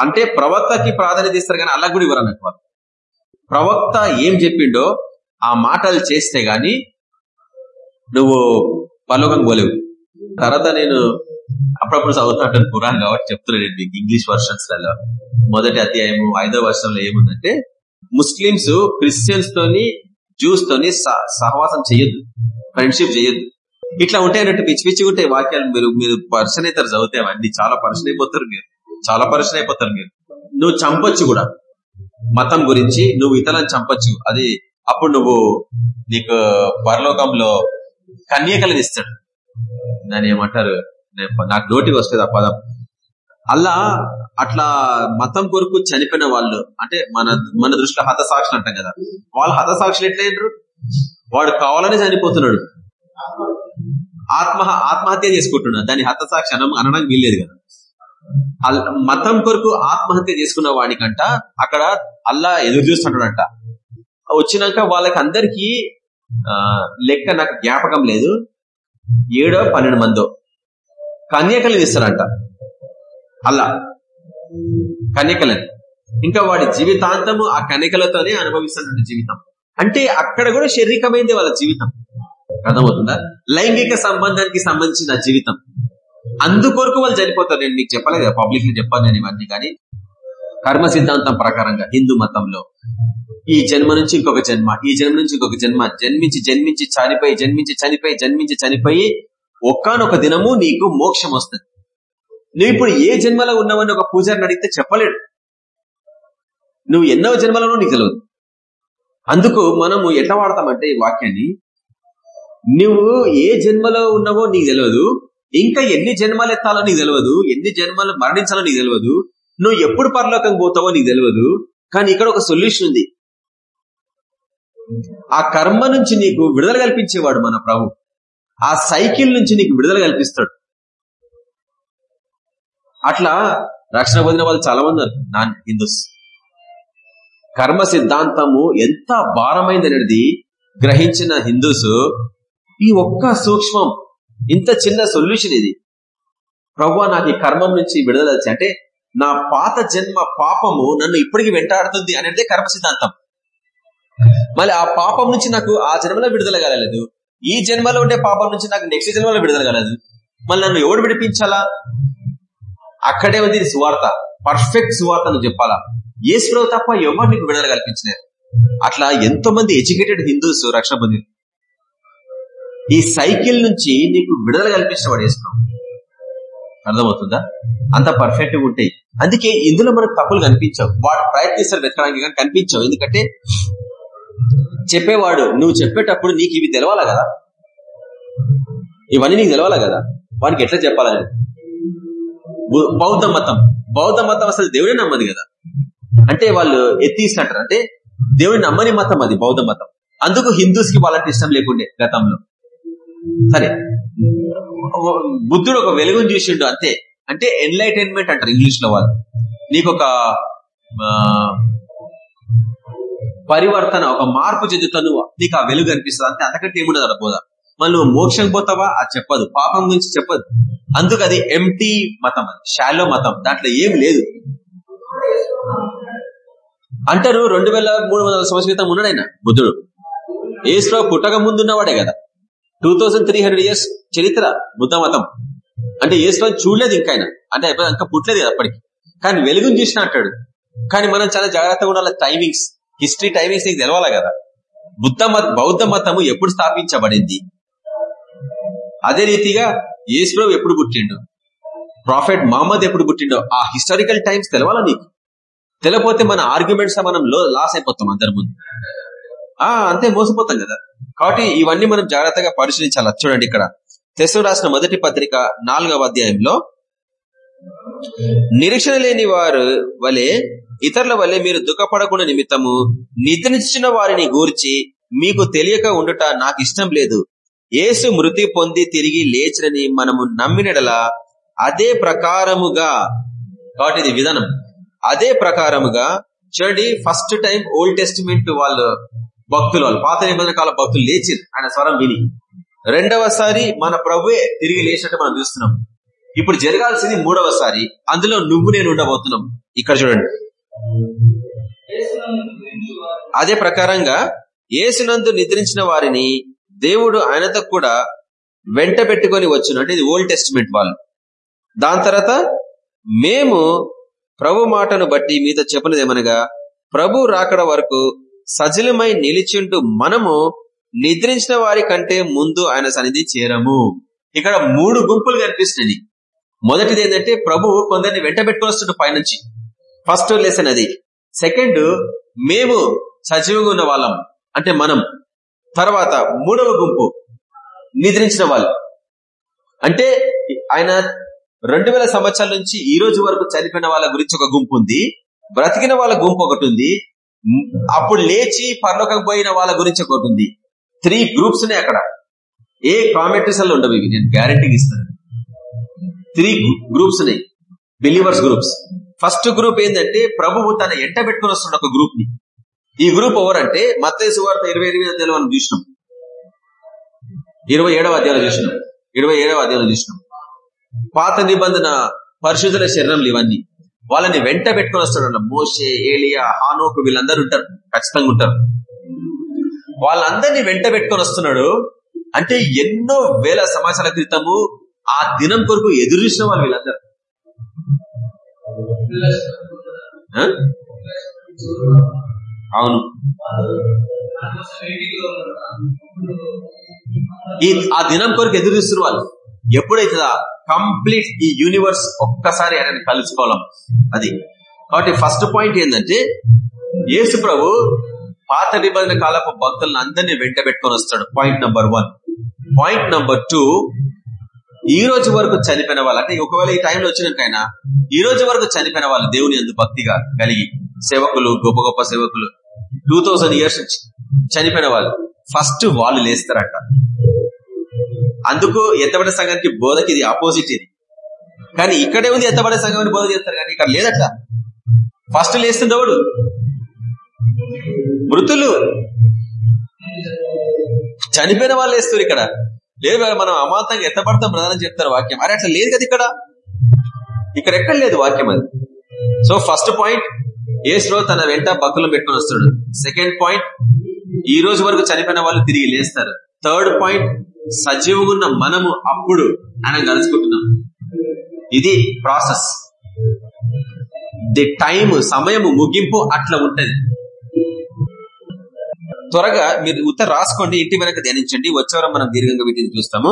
A: అంటే ప్రవక్తకి ప్రాధాన్యత ఇస్తారు కానీ అల్లా కూడా ఇవ్వరు వాళ్ళు ప్రవక్త ఏం చెప్పిండో ఆ మాటలు చేస్తే గాని నువ్వు పలోకం పోలేవు. తర్వాత నేను అప్పుడప్పుడు చదువుతుంటాను పురాణం కాబట్టి చెప్తున్నాను మీకు ఇంగ్లీష్ వర్షన్స్లలో మొదటి అధ్యాయము ఐదో వర్షంలో ఏముందంటే ముస్లిమ్స్ క్రిస్టియన్స్ తోని జ్యూస్ తోని స- సహవాసం చేయొద్దు ఫ్రెండ్షిప్ చేయొద్దు ఇట్లా ఉంటాయన్నట్టు పిచ్చి పిచ్చి ఉంటాయి వాక్యాలు మీరు మీరు పర్సన్ అయితే చదివితే అవన్నీ. చాలా పర్సన్ అయిపోతారు మీరు. చాలా పర్సన్ అయిపోతారు మీరు. నువ్వు చంపొచ్చు కూడా. మతం గురించి నువ్వు ఇతరులను చంపొచ్చు. అది అప్పుడు నువ్వు నీకు పరలోకంలో కన్యకలను ఇస్తాడు. దాని ఏమంటారు? నాకు నోటికి వస్తుంది ఆ పదం అల్లా అట్లా మతం కొరకు చనిపోయిన వాళ్ళు అంటే మన మన దృష్టిలో హతసాక్షులు అంటాం కదా. వాళ్ళు హతసాక్షులు ఎట్లయినరు వాడు కావాలని చనిపోతున్నాడు. ఆత్మ ఆత్మహత్య చేసుకుంటున్నాడు దాన్ని హతసాక్షి అనం అనడానికి వీల్లేదు కదా. అల్- మతం కొరకు ఆత్మహత్య చేసుకున్న వాడికంట అక్కడ అల్లా ఎదురు చూస్తున్నాడంట వచ్చినాక వాళ్ళకి అందరికీ లెక్క నాకు జ్ఞాపకం లేదు. ఏడో పన్నెండు మందో. కన్యకలు ఇస్తారంట అల్లా. కన్యకలని ఇంకా వాడి జీవితాంతము ఆ కన్యకలతోనే అనుభవిస్తున్నట్టు జీవితం. అంటే అక్కడ కూడా శారీరకమైంది వాళ్ళ జీవితం. అర్థమవుతుందా? లైంగిక సంబంధానికి సంబంధించిన జీవితం. అందుకొరకు వాళ్ళు చనిపోతారు. నేను మీకు చెప్పలేదు పబ్లిక్లో చెప్పాను నేను ఇవన్నీ కానీ. కర్మ సిద్ధాంతం ప్రకారంగా హిందూ మతంలో ఈ జన్మ నుంచి ఇంకొక జన్మ ఈ జన్మ నుంచి ఇంకొక జన్మ జన్మించి జన్మించి చనిపోయి జన్మించి చనిపోయి జన్మించి చనిపోయి ఒక్కనొక దినము నీకు మోక్షం వస్తుంది. నువ్వు ఇప్పుడు ఏ జన్మలో ఉన్నావని ఒక పూజారిని అడిగితే చెప్పలేడు. నువ్వు ఎన్నో జన్మలలో నీకు తెలియదు అందుకు మనము ఎట్లా వాడతామంటే ఈ వాక్యాన్ని నువ్వు ఏ జన్మలో ఉన్నావో నీకు తెలియదు ఇంకా ఎన్ని జన్మలు ఎత్తాలో నీకు తెలియదు ఎన్ని జన్మలు మరణించాలో నీకు తెలియదు నువ్వు ఎప్పుడు పరలోకం పోతావో నీకు తెలియదు కానీ ఇక్కడ ఒక సొల్యూషన్ ఉంది. ఆ కర్మ నుంచి నీకు విడుదల కల్పించేవాడు మన ప్రభు. ఆ సైకిల్ నుంచి నీకు విడుదల కల్పిస్తాడు. అట్లా రక్షణ పొందిన వాళ్ళు చాలా మంది నాన్ హిందూస్. కర్మ సిద్ధాంతము ఎంత భారమైంది అనేది గ్రహించిన హిందూస్ ఈ ఒక్క సూక్ష్మం ఇంత చిన్న సొల్యూషన్ ఇది. ప్రభు నాకు ఈ కర్మం నుంచి విడుదల అంటే నా పాత జన్మ పాపము నన్ను ఇప్పటికి వెంటాడుతుంది అనేది కర్మ సిద్ధాంతం. మళ్ళీ ఆ పాపం నుంచి నాకు ఆ జన్మలో విడుదల కలలేదు ఈ జన్మలో ఉండే పాపం నుంచి నాకు నెక్స్ట్ జన్మలో విడుదల కలదు. మళ్ళీ నన్ను ఎవడు విడిపించాలా? అక్కడే ఉంది సువార్త. పర్ఫెక్ట్ సువార్త నువ్వు చెప్పాలా? ఏసులో తప్ప ఎవరు నీకు విడుదల కల్పించలేరు అట్లా ఎంతో మంది ఎడ్యుకేటెడ్ హిందూస్ రక్షణ పొంది ఈ సైకిల్ నుంచి నీకు విడుదల కల్పించిన వాడు వేసుకున్నావు అర్థమవుతుందా? అంత పర్ఫెక్ట్గా ఉంటాయి అందుకే ఇందులో మనకు తప్పులు కనిపించావు. వాడు ప్రయత్నిస్తారు వెతకడానికి కానీ కనిపించావు. ఎందుకంటే చెప్పేవాడు నువ్వు చెప్పేటప్పుడు నీకు ఇవి తెలవాలా కదా? ఇవన్నీ నీకు తెలవాలా కదా? వానికి ఎట్లా చెప్పాలని? బౌద్ధ మతం. బౌద్ధ మతం అసలు దేవుడే నమ్మదు కదా. అంటే వాళ్ళు ఎత్తిస్ట్ అంటారు. అంటే దేవుడిని నమ్మని మతం అది బౌద్ధ మతం. అందుకు హిందూస్కి వాళ్ళంటే ఇష్టం లేకుండే గతంలో. సరే. బుద్ధుడు ఒక వెలుగుని చూసిండు అంతే. అంటే ఎన్లైటైన్మెంట్ అంటారు ఇంగ్లీష్లో వాళ్ళు. నీకు ఒక పరివర్తన ఒక మార్పు చెందుతాను నీకు ఆ వెలుగు అనిపిస్తుంది. అంతే. అంతకంటే ఏముండదు అలా బోధ. మళ్ళీ నువ్వు మోక్షం పోతావా? అది చెప్పదు. పాపం గురించి చెప్పదు. అందుకు అది ఎంటీ మతం అది. షాలో మతం. దాంట్లో ఏం లేదు. అంటారు రెండు వేల మూడు వందల సంవత్సరం క్రితం ఉన్నాడు ఆయన బుద్ధుడు. ఏసులో పుట్టక ముందున్నవాడే కదా. Two thousand three hundred years చరిత్ర బుద్ధ మతం. అంటే ఏసులో చూడలేదు ఇంకా ఆయన. అంటే ఇంకా పుట్టలేదు కదా అప్పటికి. కానీ వెలుగుని చూసిన అంటాడు. కానీ మనం చాలా జాగ్రత్తగా ఉండాలి టైమింగ్స్ హిస్టరీ టైమింగ్స్ నీకు తెలవాలి కదా? బుద్ధ మత బౌద్ధ మతము ఎప్పుడు స్థాపించబడింది? అదే రీతిగా యేసుప్రభు ఎప్పుడు పుట్టిండో? ప్రాఫెట్ మహమ్మద్ ఎప్పుడు పుట్టిండో? ఆ హిస్టారికల్ టైమ్స్ తెలవాలా నీకు? తెలపోతే మన ఆర్గ్యుమెంట్స్ మనం లాస్ అయిపోతాం అందరి ముందు. ఆ అంతే మోసపోతాం కదా. కాబట్టి ఇవన్నీ మనం జాగ్రత్తగా పరిశీలించాలి? చూడండి ఇక్కడ. తెసు రాసిన మొదటి పత్రిక నాలుగవ అధ్యాయంలో నిరీక్షణ లేని వారు వలె ఇతరుల వలె మీరు దుఃఖపడకుండా నిమిత్తము నిద్రించిన వారిని గూర్చి మీకు తెలియక ఉండుట నాకు ఇష్టం లేదు. యేసు మృతి పొంది తిరిగి లేచినని మనము నమ్మినడలా అదే ప్రకారముగా కాబట్టి ఇది విధానం. అదే ప్రకారముగా చూడండి ఫస్ట్ టైం ఓల్డ్ టెస్టిమెంట్ వాళ్ళు భక్తులు వాళ్ళు పాత నిబంధన కాల భక్తులు లేచి ఆయన స్వరం విని. రెండవసారి మన ప్రభువే తిరిగి లేచినట్టు మనం చూస్తున్నాం. ఇప్పుడు జరగాల్సింది మూడవసారి అందులో నువ్వు నేను ఉండబోతున్నాం. ఇక్కడ చూడండి. అదే ప్రకారంగా ఏసునందు నిద్రించిన వారిని దేవుడు ఆయనతో కూడా వెంట పెట్టుకొని వచ్చును. అంటే ఇది ఓల్డ్ టెస్టిమెంట్ వాళ్ళు. దాని తర్వాత మేము ప్రభు మాటను బట్టి మీతో చెప్పినదేమనగా ప్రభు రాకడ వరకు సజలమై నిలిచింటూ మనము నిద్రించిన వారి కంటే ముందు ఆయన సన్నిధి చేరము. ఇక్కడ మూడు గుంపులు కనిపిస్తుంది మొదటిది ఏంటంటే ప్రభు కొందరిని వెంట పెట్టుకొని పైనుంచి. ఫస్ట్ లెసన్ అది సెకండ్ మేము సజీవంగా ఉన్న వాళ్ళం. అంటే మనం. తర్వాత మూడవ గుంపు నిద్రించిన వాళ్ళు. అంటే ఆయన రెండు వేల సంవత్సరాల నుంచి ఈ రోజు వరకు చనిపోయిన వాళ్ళ గురించి ఒక గుంపు ఉంది. బ్రతికిన వాళ్ళ గుంపు ఒకటి ఉంది. అప్పుడు లేచి పర్లోకం పోయిన వాళ్ళ గురించి ఒకటి ఉంది. త్రీ గ్రూప్స్ ఉన్నాయి అక్కడ. ఏ కామెంటరీస్ ఉండవు ఇవి. నేను గ్యారంటీగా ఇస్తాను. త్రీ గ్రూప్స్ ఉన్నాయి. బిలీవర్స్ గ్రూప్స్ ఫస్ట్ గ్రూప్ ఏంటంటే ప్రభువు తన ఎంట పెట్టుకుని వస్తున్న ఒక గ్రూప్ని. ఈ గ్రూప్ ఎవరంటే మత్తయి వార్త ఇరవై ఎనిమిది అధ్యాయంలో మనం చూసినాం. ఇరవై ఏడవ అధ్యాయంలో చూసినాం. ఇరవై ఏడవ అధ్యాయంలో చూసినాం. పాత నిబంధన పరిశుద్ధుల శరీరంలు ఇవన్నీ. వాళ్ళని వెంట పెట్టుకుని వస్తాడు మోషే ఏలియా హానోకు వీళ్ళందరూ ఉంటారు. ఖచ్చితంగా ఉంటారు. వాళ్ళందరినీ వెంట పెట్టుకొని వస్తున్నాడు. అంటే ఎన్నో వేల సంవత్సరాల క్రితము ఆ దినం కొరకు ఎదురు చూసిన వాళ్ళు వీళ్ళందరూ. ఆ? అవును. ఈ ఆ దినం కొరకు ఎదురు చూస్తున్న వాళ్ళు ఎప్పుడైతే కంప్లీట్ ఈ యూనివర్స్ ఒక్కసారి ఆయన కలుసుకోవాలం అది. కాబట్టి ఫస్ట్ పాయింట్ ఏంటంటే యేసు ప్రభు పాత నిబంధన కాలపు భక్తులను అందరినీ వెంట పెట్టుకొని వస్తాడు. Point number one. Point number two ఈ రోజు వరకు చనిపోయిన వాళ్ళు అంటే ఒకవేళ ఈ టైంలో వచ్చినాకైనా ఈ రోజు వరకు చనిపోయిన వాళ్ళు దేవుని అందు భక్తిగా కలిగి సేవకులు గొప్ప గొప్ప సేవకులు టూ థౌసండ్ ఇయర్స్ నుంచి చనిపోయిన వాళ్ళు ఫస్ట్ వాళ్ళు లేస్తారట. అందుకు ఎత్తబడే సంఘానికి బోధకి ఇది ఆపోజిట్ ఇది. కానీ ఇక్కడే ఉంది ఎత్తబడే సంఘం బోధ చేస్తారు కానీ ఇక్కడ లేదట. ఫస్ట్ లేస్తుండవాడు. మృతులు. చనిపోయిన వాళ్ళు వేస్తారు ఇక్కడ. లేదు మనం అమాంతంగా ఎత్తపడతాం ప్రధానం చెప్తారు వాక్యం. అరే అట్లా లేదు కదా ఇక్కడ. ఇక్కడ ఎక్కడ లేదు వాక్యం అది. సో ఫస్ట్ పాయింట్ ఏసులో తన వెంట భక్తులను పెట్టుకొని వస్తాడు సెకండ్ పాయింట్ ఈ రోజు వరకు చనిపోయిన వాళ్ళు తిరిగి లేస్తారు. థర్డ్ పాయింట్ సజీవంగా ఉన్న మనము అప్పుడు ఆయన కలుసుకుంటున్నాం ఇది ప్రాసెస్. ది టైం సమయము ముగింపు అట్లా ఉంటది. త్వరగా మీరు ఉత్తర రాసుకోండి ఇంటి వెనక ధ్యానించండి. వచ్చేవరం మనం దీర్ఘంగా వీటిని చూస్తాము.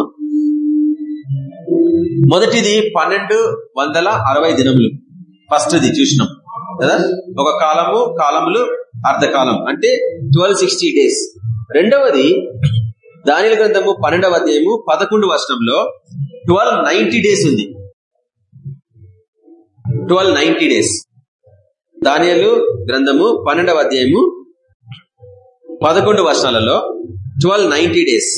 A: మొదటిది పన్నెండు వందల అరవై దినములు. ఫస్ట్ది చూసినాం. కదా? ఒక కాలము కాలములు అర్ధకాలం. అంటే ట్వెల్వ్ సిక్స్టీ డేస్ రెండవది దానిల గ్రంథము పన్నెండవ అధ్యాయము పదకొండు వర్షంలో ట్వెల్వ్ నైన్టీ డేస్ ఉంది. ట్వెల్వ్ నైన్టీ డేస్ దానియలు గ్రంథము పన్నెండవ అధ్యాయము పదకొండు వర్షాలలో ట్వెల్వ్ నైన్టీ డేస్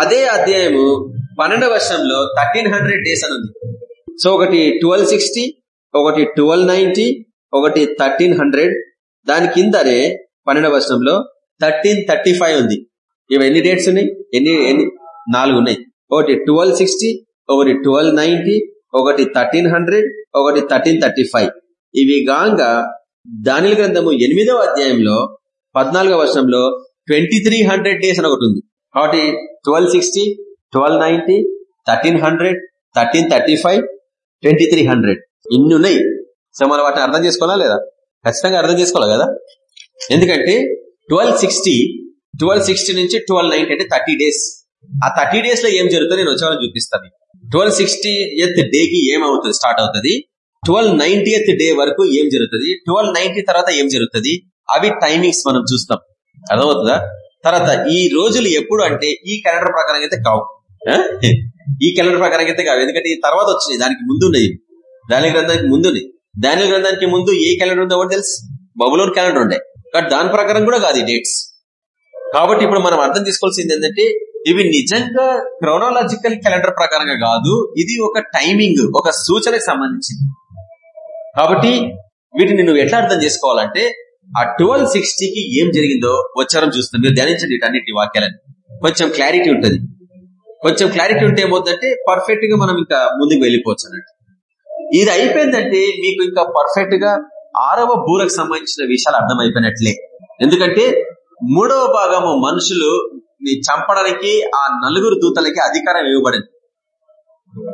A: అదే అధ్యాయము పన్నెండవ వర్షంలో థర్టీన్ హండ్రెడ్ డేస్ అని ఉంది. సో ఒకటి ట్వెల్వ్ సిక్స్టీ ఒకటి ట్వెల్వ్ నైన్టీ ఒకటి థర్టీన్ హండ్రెడ్ దాని కిందనే పన్నెండవ వర్షంలో థర్టీన్ థర్టీ ఫైవ్ ఉంది. ఇవి ఎన్ని డేట్స్ ఉన్నాయి? ఎన్ని ఎన్ని? నాలుగు ఉన్నాయి. ఒకటి ట్వెల్వ్ సిక్స్టీ ఒకటి ట్వెల్వ్ నైన్టీ ఒకటి థర్టీన్ హండ్రెడ్ ఒకటి థర్టీన్ థర్టీ ఫైవ్ ఇవి గాంగా దానిల గ్రంథము ఎనిమిదవ అధ్యాయంలో పద్నాలుగవ వర్షంలో ట్వంటీ త్రీ హండ్రెడ్ డేస్ అని ఒకటి ఉంది. కాబట్టి twelve sixty twelve ninety thirteen hundred thirteen thirty five twenty three hundred ఇన్ని ఉన్నాయి. సో మనం వాటిని అర్థం చేసుకోవాలా లేదా? ఖచ్చితంగా అర్థం చేసుకోవాలి కదా? ఎందుకంటే ట్వెల్వ్ సిక్స్టీ ట్వెల్వ్ సిక్స్టీ నుంచి ట్వెల్వ్ నైన్టీ అంటే థర్టీ డేస్ ఆ థర్టీ డేస్లో ఏం జరుగుతుందో నేను వచ్చేవాళ్ళని చూపిస్తాను ట్వెల్వ్ సిక్స్టీ ఎత్ డేకి ఏమవుతుంది? స్టార్ట్ అవుతుంది. ట్వెల్వ్ నైన్టీ ఎత్ డే వరకు ఏం జరుగుతుంది? ట్వెల్వ్ నైన్టీ తర్వాత ఏం జరుగుతుంది? అవి టైమింగ్స్ మనం చూస్తాం. అర్థమవుతుందా? తర్వాత ఈ రోజులు ఎప్పుడు అంటే ఈ క్యాలెండర్ ప్రకారం అయితే కావు. ఈ క్యాలెండర్ ప్రకారం అయితే కావు. ఎందుకంటే ఈ తర్వాత వచ్చినాయి. దానికి ముందు ఉన్నాయి దాని గ్రంథానికి ముందున్నాయి దానిలో గ్రంథానికి ముందు ఏ క్యాలెండర్ ఉందో ఎవరు తెలుసు? బబులోన్ క్యాలెండర్ ఉండే. కానీ దాని ప్రకారం కూడా కాదు డేట్స్ కాబట్టి ఇప్పుడు మనం అర్థం తీసుకోవాల్సింది ఏంటంటే ఇవి నిజంగా క్రోనాలజికల్ క్యాలెండర్ ప్రకారంగా కాదు ఇది ఒక టైమింగ్ ఒక సూచనకు సంబంధించింది. కాబట్టి వీటిని నువ్వు ఎట్లా అర్థం చేసుకోవాలంటే ఆ ట్వెల్వ్ సిక్స్టీకి ఏం జరిగిందో వచ్చారం చూస్తుంది మీరు ధ్యానించండి వీటన్నిటి వాక్యాలని. కొంచెం క్లారిటీ ఉంటుంది. కొంచెం క్లారిటీ ఉంటే ఏమవుతుందంటే పర్ఫెక్ట్గా మనం ఇంకా ముందుకు వెళ్ళిపోవచ్చు అన్నట్టు. ఇది అయిపోయిందంటే మీకు ఇంకా పర్ఫెక్ట్గా ఆరవ బూరకు సంబంధించిన విషయాలు అర్థమైపోయినట్లే. ఎందుకంటే మూడవ భాగము మనుషులు చంపడానికి ఆ నలుగురు దూతలకి అధికారం ఇవ్వబడింది.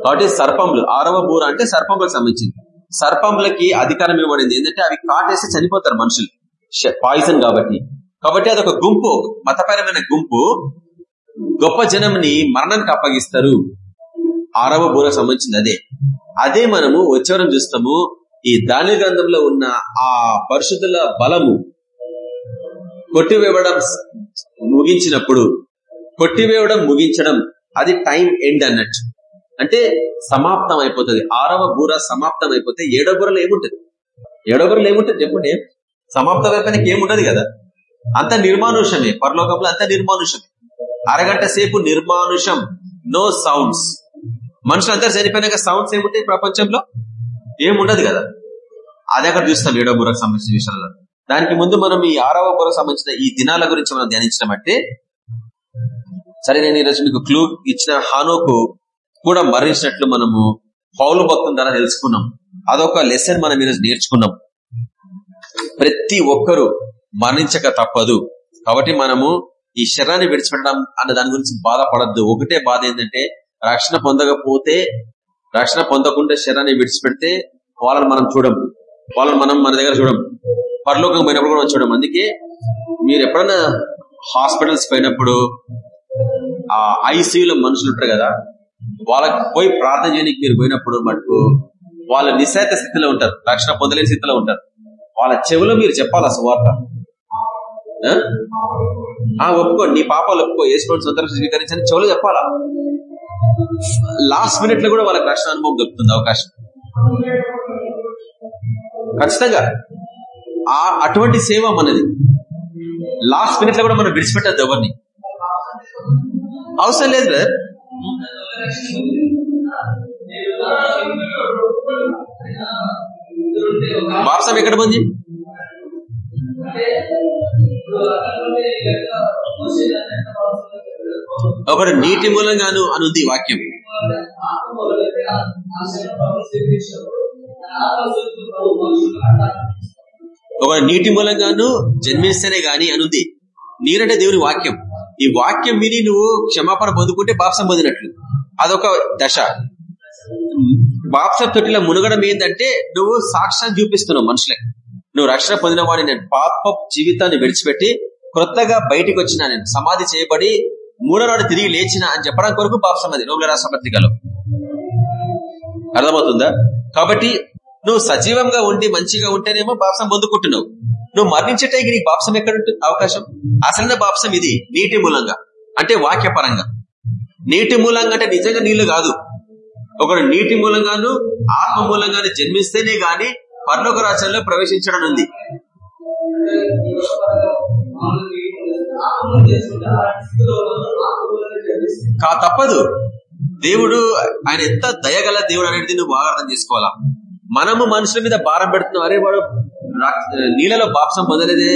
A: కాబట్టి సర్పంలు ఆరవ బూర అంటే సర్పంలకు సంబంధించింది. సర్పంలకి అధికారం ఇవ్వబడింది. ఏంటంటే అవి కాటేసి చనిపోతారు మనుషులు. పాయిజన్ కాబట్టి. కాబట్టి అదొక గుంపు మతపరమైన గుంపు. గొప్ప జనంని మరణానికి అప్పగిస్తారు. ఆరవ బూర సంబంధించింది అదే. అదే మనము వచ్చేవరం చూస్తాము ఈ దాని గ్రంథంలో ఉన్న ఆ పరిశుద్ధుల బలము కొట్టివేయడం ముగించినప్పుడు కొట్టివేయడం ముగించడం అది టైం ఎండ్ అన్నట్టు. అంటే సమాప్తం అయిపోతుంది ఆరవ బూర సమాప్తం అయిపోతే ఏడో బూరలో ఏముంటది? ఏడో బూరలో ఏముంటుంది చెప్పండి? సమాప్తం అయిపోయినాక ఏముండదు కదా? అంత నిర్మానుషమే. పరలోకంలో అంత నిర్మానుషమే. అరగంట సేపు నిర్మానుషం. నో సౌండ్స్ మనుషులు చనిపోయినాక సౌండ్స్ ఏముంటాయి ప్రపంచంలో? ఏముండదు కదా. అది అక్కడ చూస్తాం ఏడవ బుర్రకు సంబంధించిన విషయాల్లో. దానికి ముందు మనం ఈ ఆరవ బుర్రకు సంబంధించిన ఈ దినాల గురించి మనం ధ్యానించినమంటే సరే నేను ఈరోజు మీకు క్లూ ఇచ్చిన హానోకు కూడా మరణించినట్లు మనము పౌలు భక్తుల ద్వారా తెలుసుకున్నాం. అదొక లెసన్ మనం ఈరోజు నేర్చుకున్నాం. ప్రతి ఒక్కరూ మరణించక తప్పదు. కాబట్టి మనము ఈ శరీరాన్ని విడిచిపెట్టడం అన్న దాని గురించి బాధపడద్దు. ఒకటే బాధ ఏంటంటే రక్షణ పొందకపోతే రక్షణ పొందకుండా శరీరాన్ని విడిచిపెడితే వాళ్ళని మనం చూడం. వాళ్ళని మనం మన దగ్గర చూడం. పరలోకం పోయినప్పుడు కూడా చూడం. అందుకే మీరు ఎప్పుడన్నా హాస్పిటల్స్ పోయినప్పుడు ఆ ఐసీయూలో మనుషులు ఉంటారు కదా వాళ్ళకి పోయి ప్రార్థన చేయడానికి మీరు పోయినప్పుడు మటుకు వాళ్ళ నిశాత స్థితిలో ఉంటారు. రక్షణ పొందలేని స్థితిలో ఉంటారు. వాళ్ళ చెవిలో మీరు చెప్పాలి ఆ సువార్త. ఒప్పుకో. నీ పాపాలు ఒప్పుకో. ఏసుకోండి సంతరం స్వీకరించని చెవులు చెప్పాలా? లాస్ట్ మినిట్లో కూడా వాళ్ళకి రక్షణ అనుభవం దొరుకుతుంది అవకాశం. ఖచ్చితంగా. ఆ అటువంటి సేవ మనది. లాస్ట్ మినిట్లో కూడా మనం విడిచిపెట్టద్దు ఎవరిని? అవసరం లేదు బ్రదర్. వారసం ఎక్కడ పొంది ఒకడు నీటి మూలంగాను అనుంది వాక్యం. ఒక నీటి మూలంగాను జన్మిస్తేనే గాని అనుంది. నీరంటే దేవుని వాక్యం. ఈ వాక్యం విని నువ్వు క్షమాపణ పొందుకుంటే బాప్సం పొందినట్లు. అదొక దశ. బాప్సం తొట్టిలో మునగడం ఏంటంటే నువ్వు సాక్ష్యం చూపిస్తున్నావు మనుషులకి. నువ్వు రక్షణ పొందిన వాడిని నేను పాప జీవితాన్ని విడిచిపెట్టి కొత్తగా బయటికి వచ్చిన నేను. సమాధి చేయబడి మూడో నాడు తిరిగి లేచిన అని చెప్పడానికి కొరకు బాప్సం అది. రోగుల రాష్ట్ర పత్రికలో అర్థమవుతుందా? కాబట్టి నువ్వు సజీవంగా ఉండి మంచిగా ఉంటేనేమో బాప్సం పొందుకుంటున్నావు. నువ్వు మరణించటానికి నీకు బాప్సం ఎక్కడ అవకాశం? అసలైన బాప్సం ఇది నీటి మూలంగా. అంటే వాక్యపరంగా. నీటి మూలంగా అంటే నిజంగా నీళ్ళు కాదు. ఒకడు నీటి మూలంగాను ఆత్మ మూలంగాను జన్మిస్తేనే గాని పర్లోక రాజ్యంలో ప్రవేశించడం ఉంది. కా తప్పదు. దేవుడు ఆయన ఎంత దయగల దేవుడు అనేది నువ్వు బాగా అర్థం చేసుకోవాలా. మనము మనుషుల మీద భారం పెడుతున్నాం. అరే వాడు నీళ్ళలో బాప్సం పొందలేదే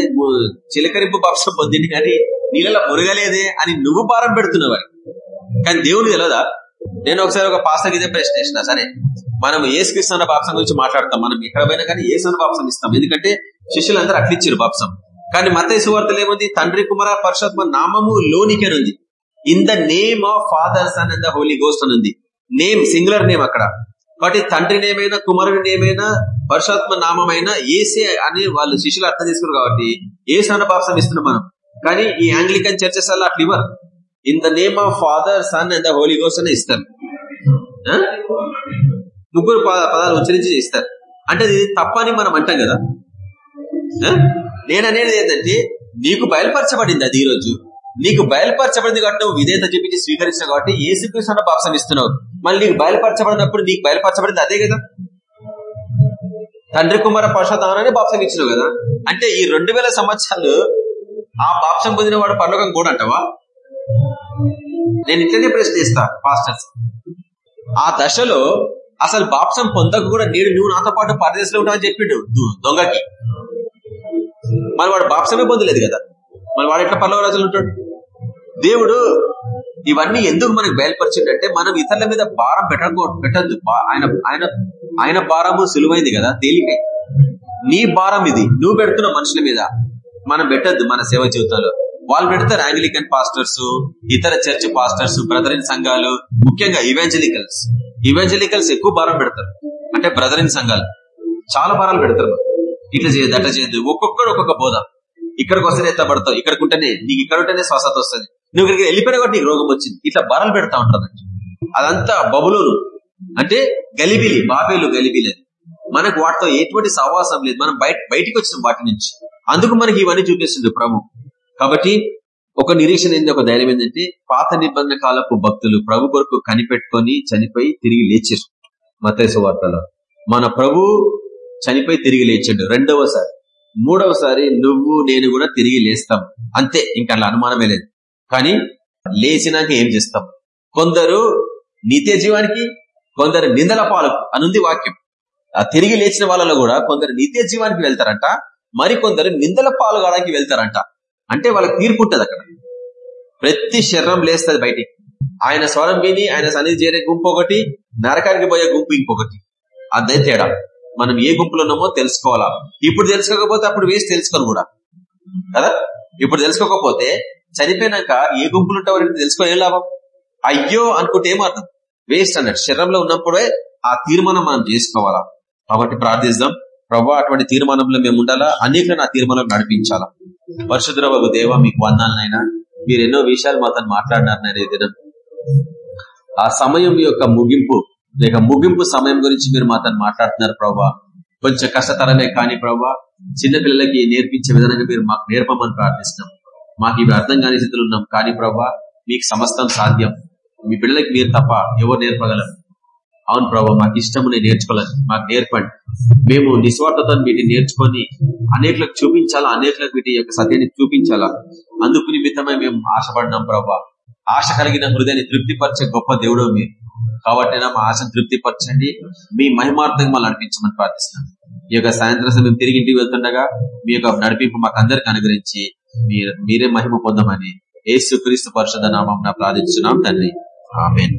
A: చిలకరింపు బాప్సం పొందింది కానీ నీళ్ళలో మురగలేదే అని నువ్వు భారం పెడుతున్నావు వాడికి. కానీ దేవుడు తెలియదా నేను ఒకసారి ఒక పాస్టర్ ఇదే ప్రశ్న వేసిన సరే మనం ఏసుక్రీస్తున్న బాప్సం గురించి మాట్లాడతాం. మనం ఎక్కడ పోయినా కానీ ఏసున్న బాప్సం ఇస్తాం. ఎందుకంటే శిష్యులందరూ అట్లిచ్చారు బాప్సం. కానీ మత సువార్తలు ఏముంది? తండ్రి కుమార పరిశుత్మ నామము లోనికేనుంది. In the name of father son and the holy ghost అని ఉంది నేమ్ సింగులర్ నేమ్ అక్కడ. కాబట్టి తండ్రి నేమైనా కుమారుడి నేమైనా పరుషాత్మ నామమైనా ఏసే అని వాళ్ళు శిష్యులు అర్థం చేసుకున్నారు కాబట్టి ఏ బాప్సం ఇస్తున్నాం మనం. కానీ ఈ ఆంగ్లికన్ చర్చెస్ అలా అట్లా ఇవ్వరు in the name of father son and the holy goes అని ఇస్తారు. ఆ? ముగ్గురు పద- పదాలు ఉచ్చరించి ఇస్తారు అంటే ఇది తప్పని మనం అంటాం కదా. నేను అనేది ఏంటంటే నీకు బయలుపరచబడింది అది ఈరోజు. నీకు బయలుపరచబడింది కాబట్టి నువ్వు విధేయత చూపించి స్వీకరించావు కాబట్టి ఏసుకృష్ణ అన్న బాప్సం ఇస్తున్నావు మళ్ళీ నీకు బయలుపరచబడినప్పుడు నీకు బయలుపరచబడింది అదే కదా? తండ్రి కుమార పరశుధామని బాప్సం ఇచ్చినావు కదా? అంటే ఈ రెండు వేల సంవత్సరాలు ఆ బాప్సం పొందిన వాడు పర్లోకం కూడా అంటావా నేను ఇట్లనే ప్రశ్నిస్తా పాస్టర్స్ ఆ దశలో అసలు బాప్సం పొందక కూడా నేను నువ్వు నాతో పాటు పరదేశంలో ఉంటావని చెప్పిండు దొంగకి. మరి వాడు బాప్సమే పొందలేదు కదా. మరి వాడు ఎట్లా పల్లవ రాజులు ఉంటాడు? దేవుడు ఇవన్నీ ఎందుకు మనకు బయలుపరిచిందంటే మనం ఇతరుల మీద భారం పెట్టకూ పెట్టద్దు. ఆయన ఆయన ఆయన భారము సులువైంది కదా తేలికై. నీ భారం ఇది. నువ్వు పెడుతున్న మనుషుల మీద మనం పెట్టద్దు మన సేవ జీవితంలో. వాళ్ళు పెడతారు ఆంగ్లికన్ పాస్టర్స్ ఇతర చర్చ్ పాస్టర్స్ బ్రదరిన్ సంఘాలు ముఖ్యంగా ఇవాంజలికల్స్ ఇవాంజలికల్స్ ఎక్కువ భారం పెడతారు. అంటే బ్రదరిన్ సంఘాలు. చాలా భారాలు పెడతారు. ఇట్లా చేయదు అట్లా చేయదు ఒక్కొక్కడు ఒక్కొక్క బోధ. ఇక్కడికి వస్తేనే ఎత్తబడతావు ఇక్కడికి ఉంటేనే నీకు ఇక్కడ ఉంటేనే శ్వాసత వస్తుంది. నువ్వు ఇక్కడికి వెళ్ళిపోయినా కూడా నీకు రోగం వచ్చింది. ఇట్లా బరలు పెడతా ఉంటారు అదంతా బబులోను. అంటే గలిబిలి బాబేలు గలిబిలి. మనకు వాటితో ఎటువంటి సహవాసం లేదు. మనం బయట బయటికి వచ్చిన వాటి నుంచి. అందుకు మనకి ఇవన్నీ చూపిస్తుంది ప్రభు. కాబట్టి ఒక నిరీక్షణ ఏంది ఒక ధైర్యం ఏంటంటే పాత నిబంధన కాలపు భక్తులు ప్రభు కొరకు కనిపెట్టుకొని చనిపోయి తిరిగి లేచారు మత వార్తలో. మన ప్రభు చనిపోయి తిరిగి లేచాడు. రెండవసారి. మూడవసారి నువ్వు నేను కూడా తిరిగి లేస్తాం. అంతే ఇంకా అలా అనుమానమే లేదు. కానీ లేచినాక ఏం చేస్తాం? కొందరు నిత్య జీవానికి కొందరు నిందల పాలు అనుంది వాక్యం. ఆ తిరిగి లేచిన వాళ్ళలో కూడా కొందరు నిత్య జీవానికి వెళ్తారంట మరి కొందరు నిందల పాలు వెళ్తారంట. అంటే వాళ్ళకి తీర్పు ఉంటుంది అక్కడ. ప్రతి శరీరం లేస్తుంది బయటికి. ఆయన స్వరం విని ఆయన సన్నిధి చేరే గుంపు ఒకటి నరకానికి పోయే గుంపు ఇంకొకటి. అదే తేడా. మనం ఏ గుంపులో ఉన్నామో తెలుసుకోవాలా? ఇప్పుడు తెలుసుకోకపోతే అప్పుడు వేసి తెలుసుకోను కూడా. కదా? ఇప్పుడు తెలుసుకోకపోతే చనిపోయినాక ఏ గుంపులు ఉంటావు తెలుసుకో ఏం లాభం? అయ్యో అనుకుంటే ఏమర్థం వేస్ట్ అన్నట్టు. శరీరంలో ఉన్నప్పుడే ఆ తీర్మానం మనం చేసుకోవాలా? కాబట్టి ప్రార్థిద్దాం. ప్రభు అటువంటి తీర్మానంలో మేము ఉండాలా? అనేక నా తీర్మానం నడిపించాలా? పరిశుద్రబాబు దేవ మీకు వందాలనైనా మీరు ఎన్నో విషయాలు మాతో మాట్లాడినారు దినం. ఆ సమయం యొక్క ముగింపు లేక ముగింపు సమయం గురించి మీరు మాతో మాట్లాడుతున్నారు ప్రభా. కొంచెం కష్టతరమే కానీ ప్రభా చిన్న పిల్లలకి నేర్పించే విధంగా మీరు మాకు నేర్పమని ప్రార్థిస్తున్నాం. మాకు ఇవి అర్థం కాని స్థితిలో ఉన్నాం కానీ ప్రభా మీకు సమస్తం సాధ్యం. మీ పిల్లలకి మీరు తప్ప ఎవరు నేర్పగలరు? అవును ప్రభావ మాకు ఇష్టము నేను నేర్చుకోలేదు. మాకు నేర్పండి. మేము నిస్వార్థతో వీటిని నేర్చుకొని అనేకులకు చూపించాలా? అనేకులకు వీటి యొక్క సత్యాన్ని చూపించాలా? అందుకు నిమిత్తమై మేము ఆశపడినాం ప్రభా. ఆశ కలిగిన హృదయాన్ని తృప్తిపరిచే గొప్ప దేవుడు మీరు. కాబట్టి మా ఆశను తృప్తిపరచండి. మీ మహిమార్థంగా మళ్ళీ నడిపించమని ప్రార్థిస్తున్నాం. ఈ యొక్క సాయంత్రం సమయం తిరిగి ఇంటికి వెళ్తుండగా మీ యొక్క నడిపింపు మాకు అందరికి అనుగ్రహించి మీరే మహిమ పొందమని ఏసు క్రీస్తు పరిషద నామం ప్రార్థించున్నాం తండ్రి. ఆమెన్.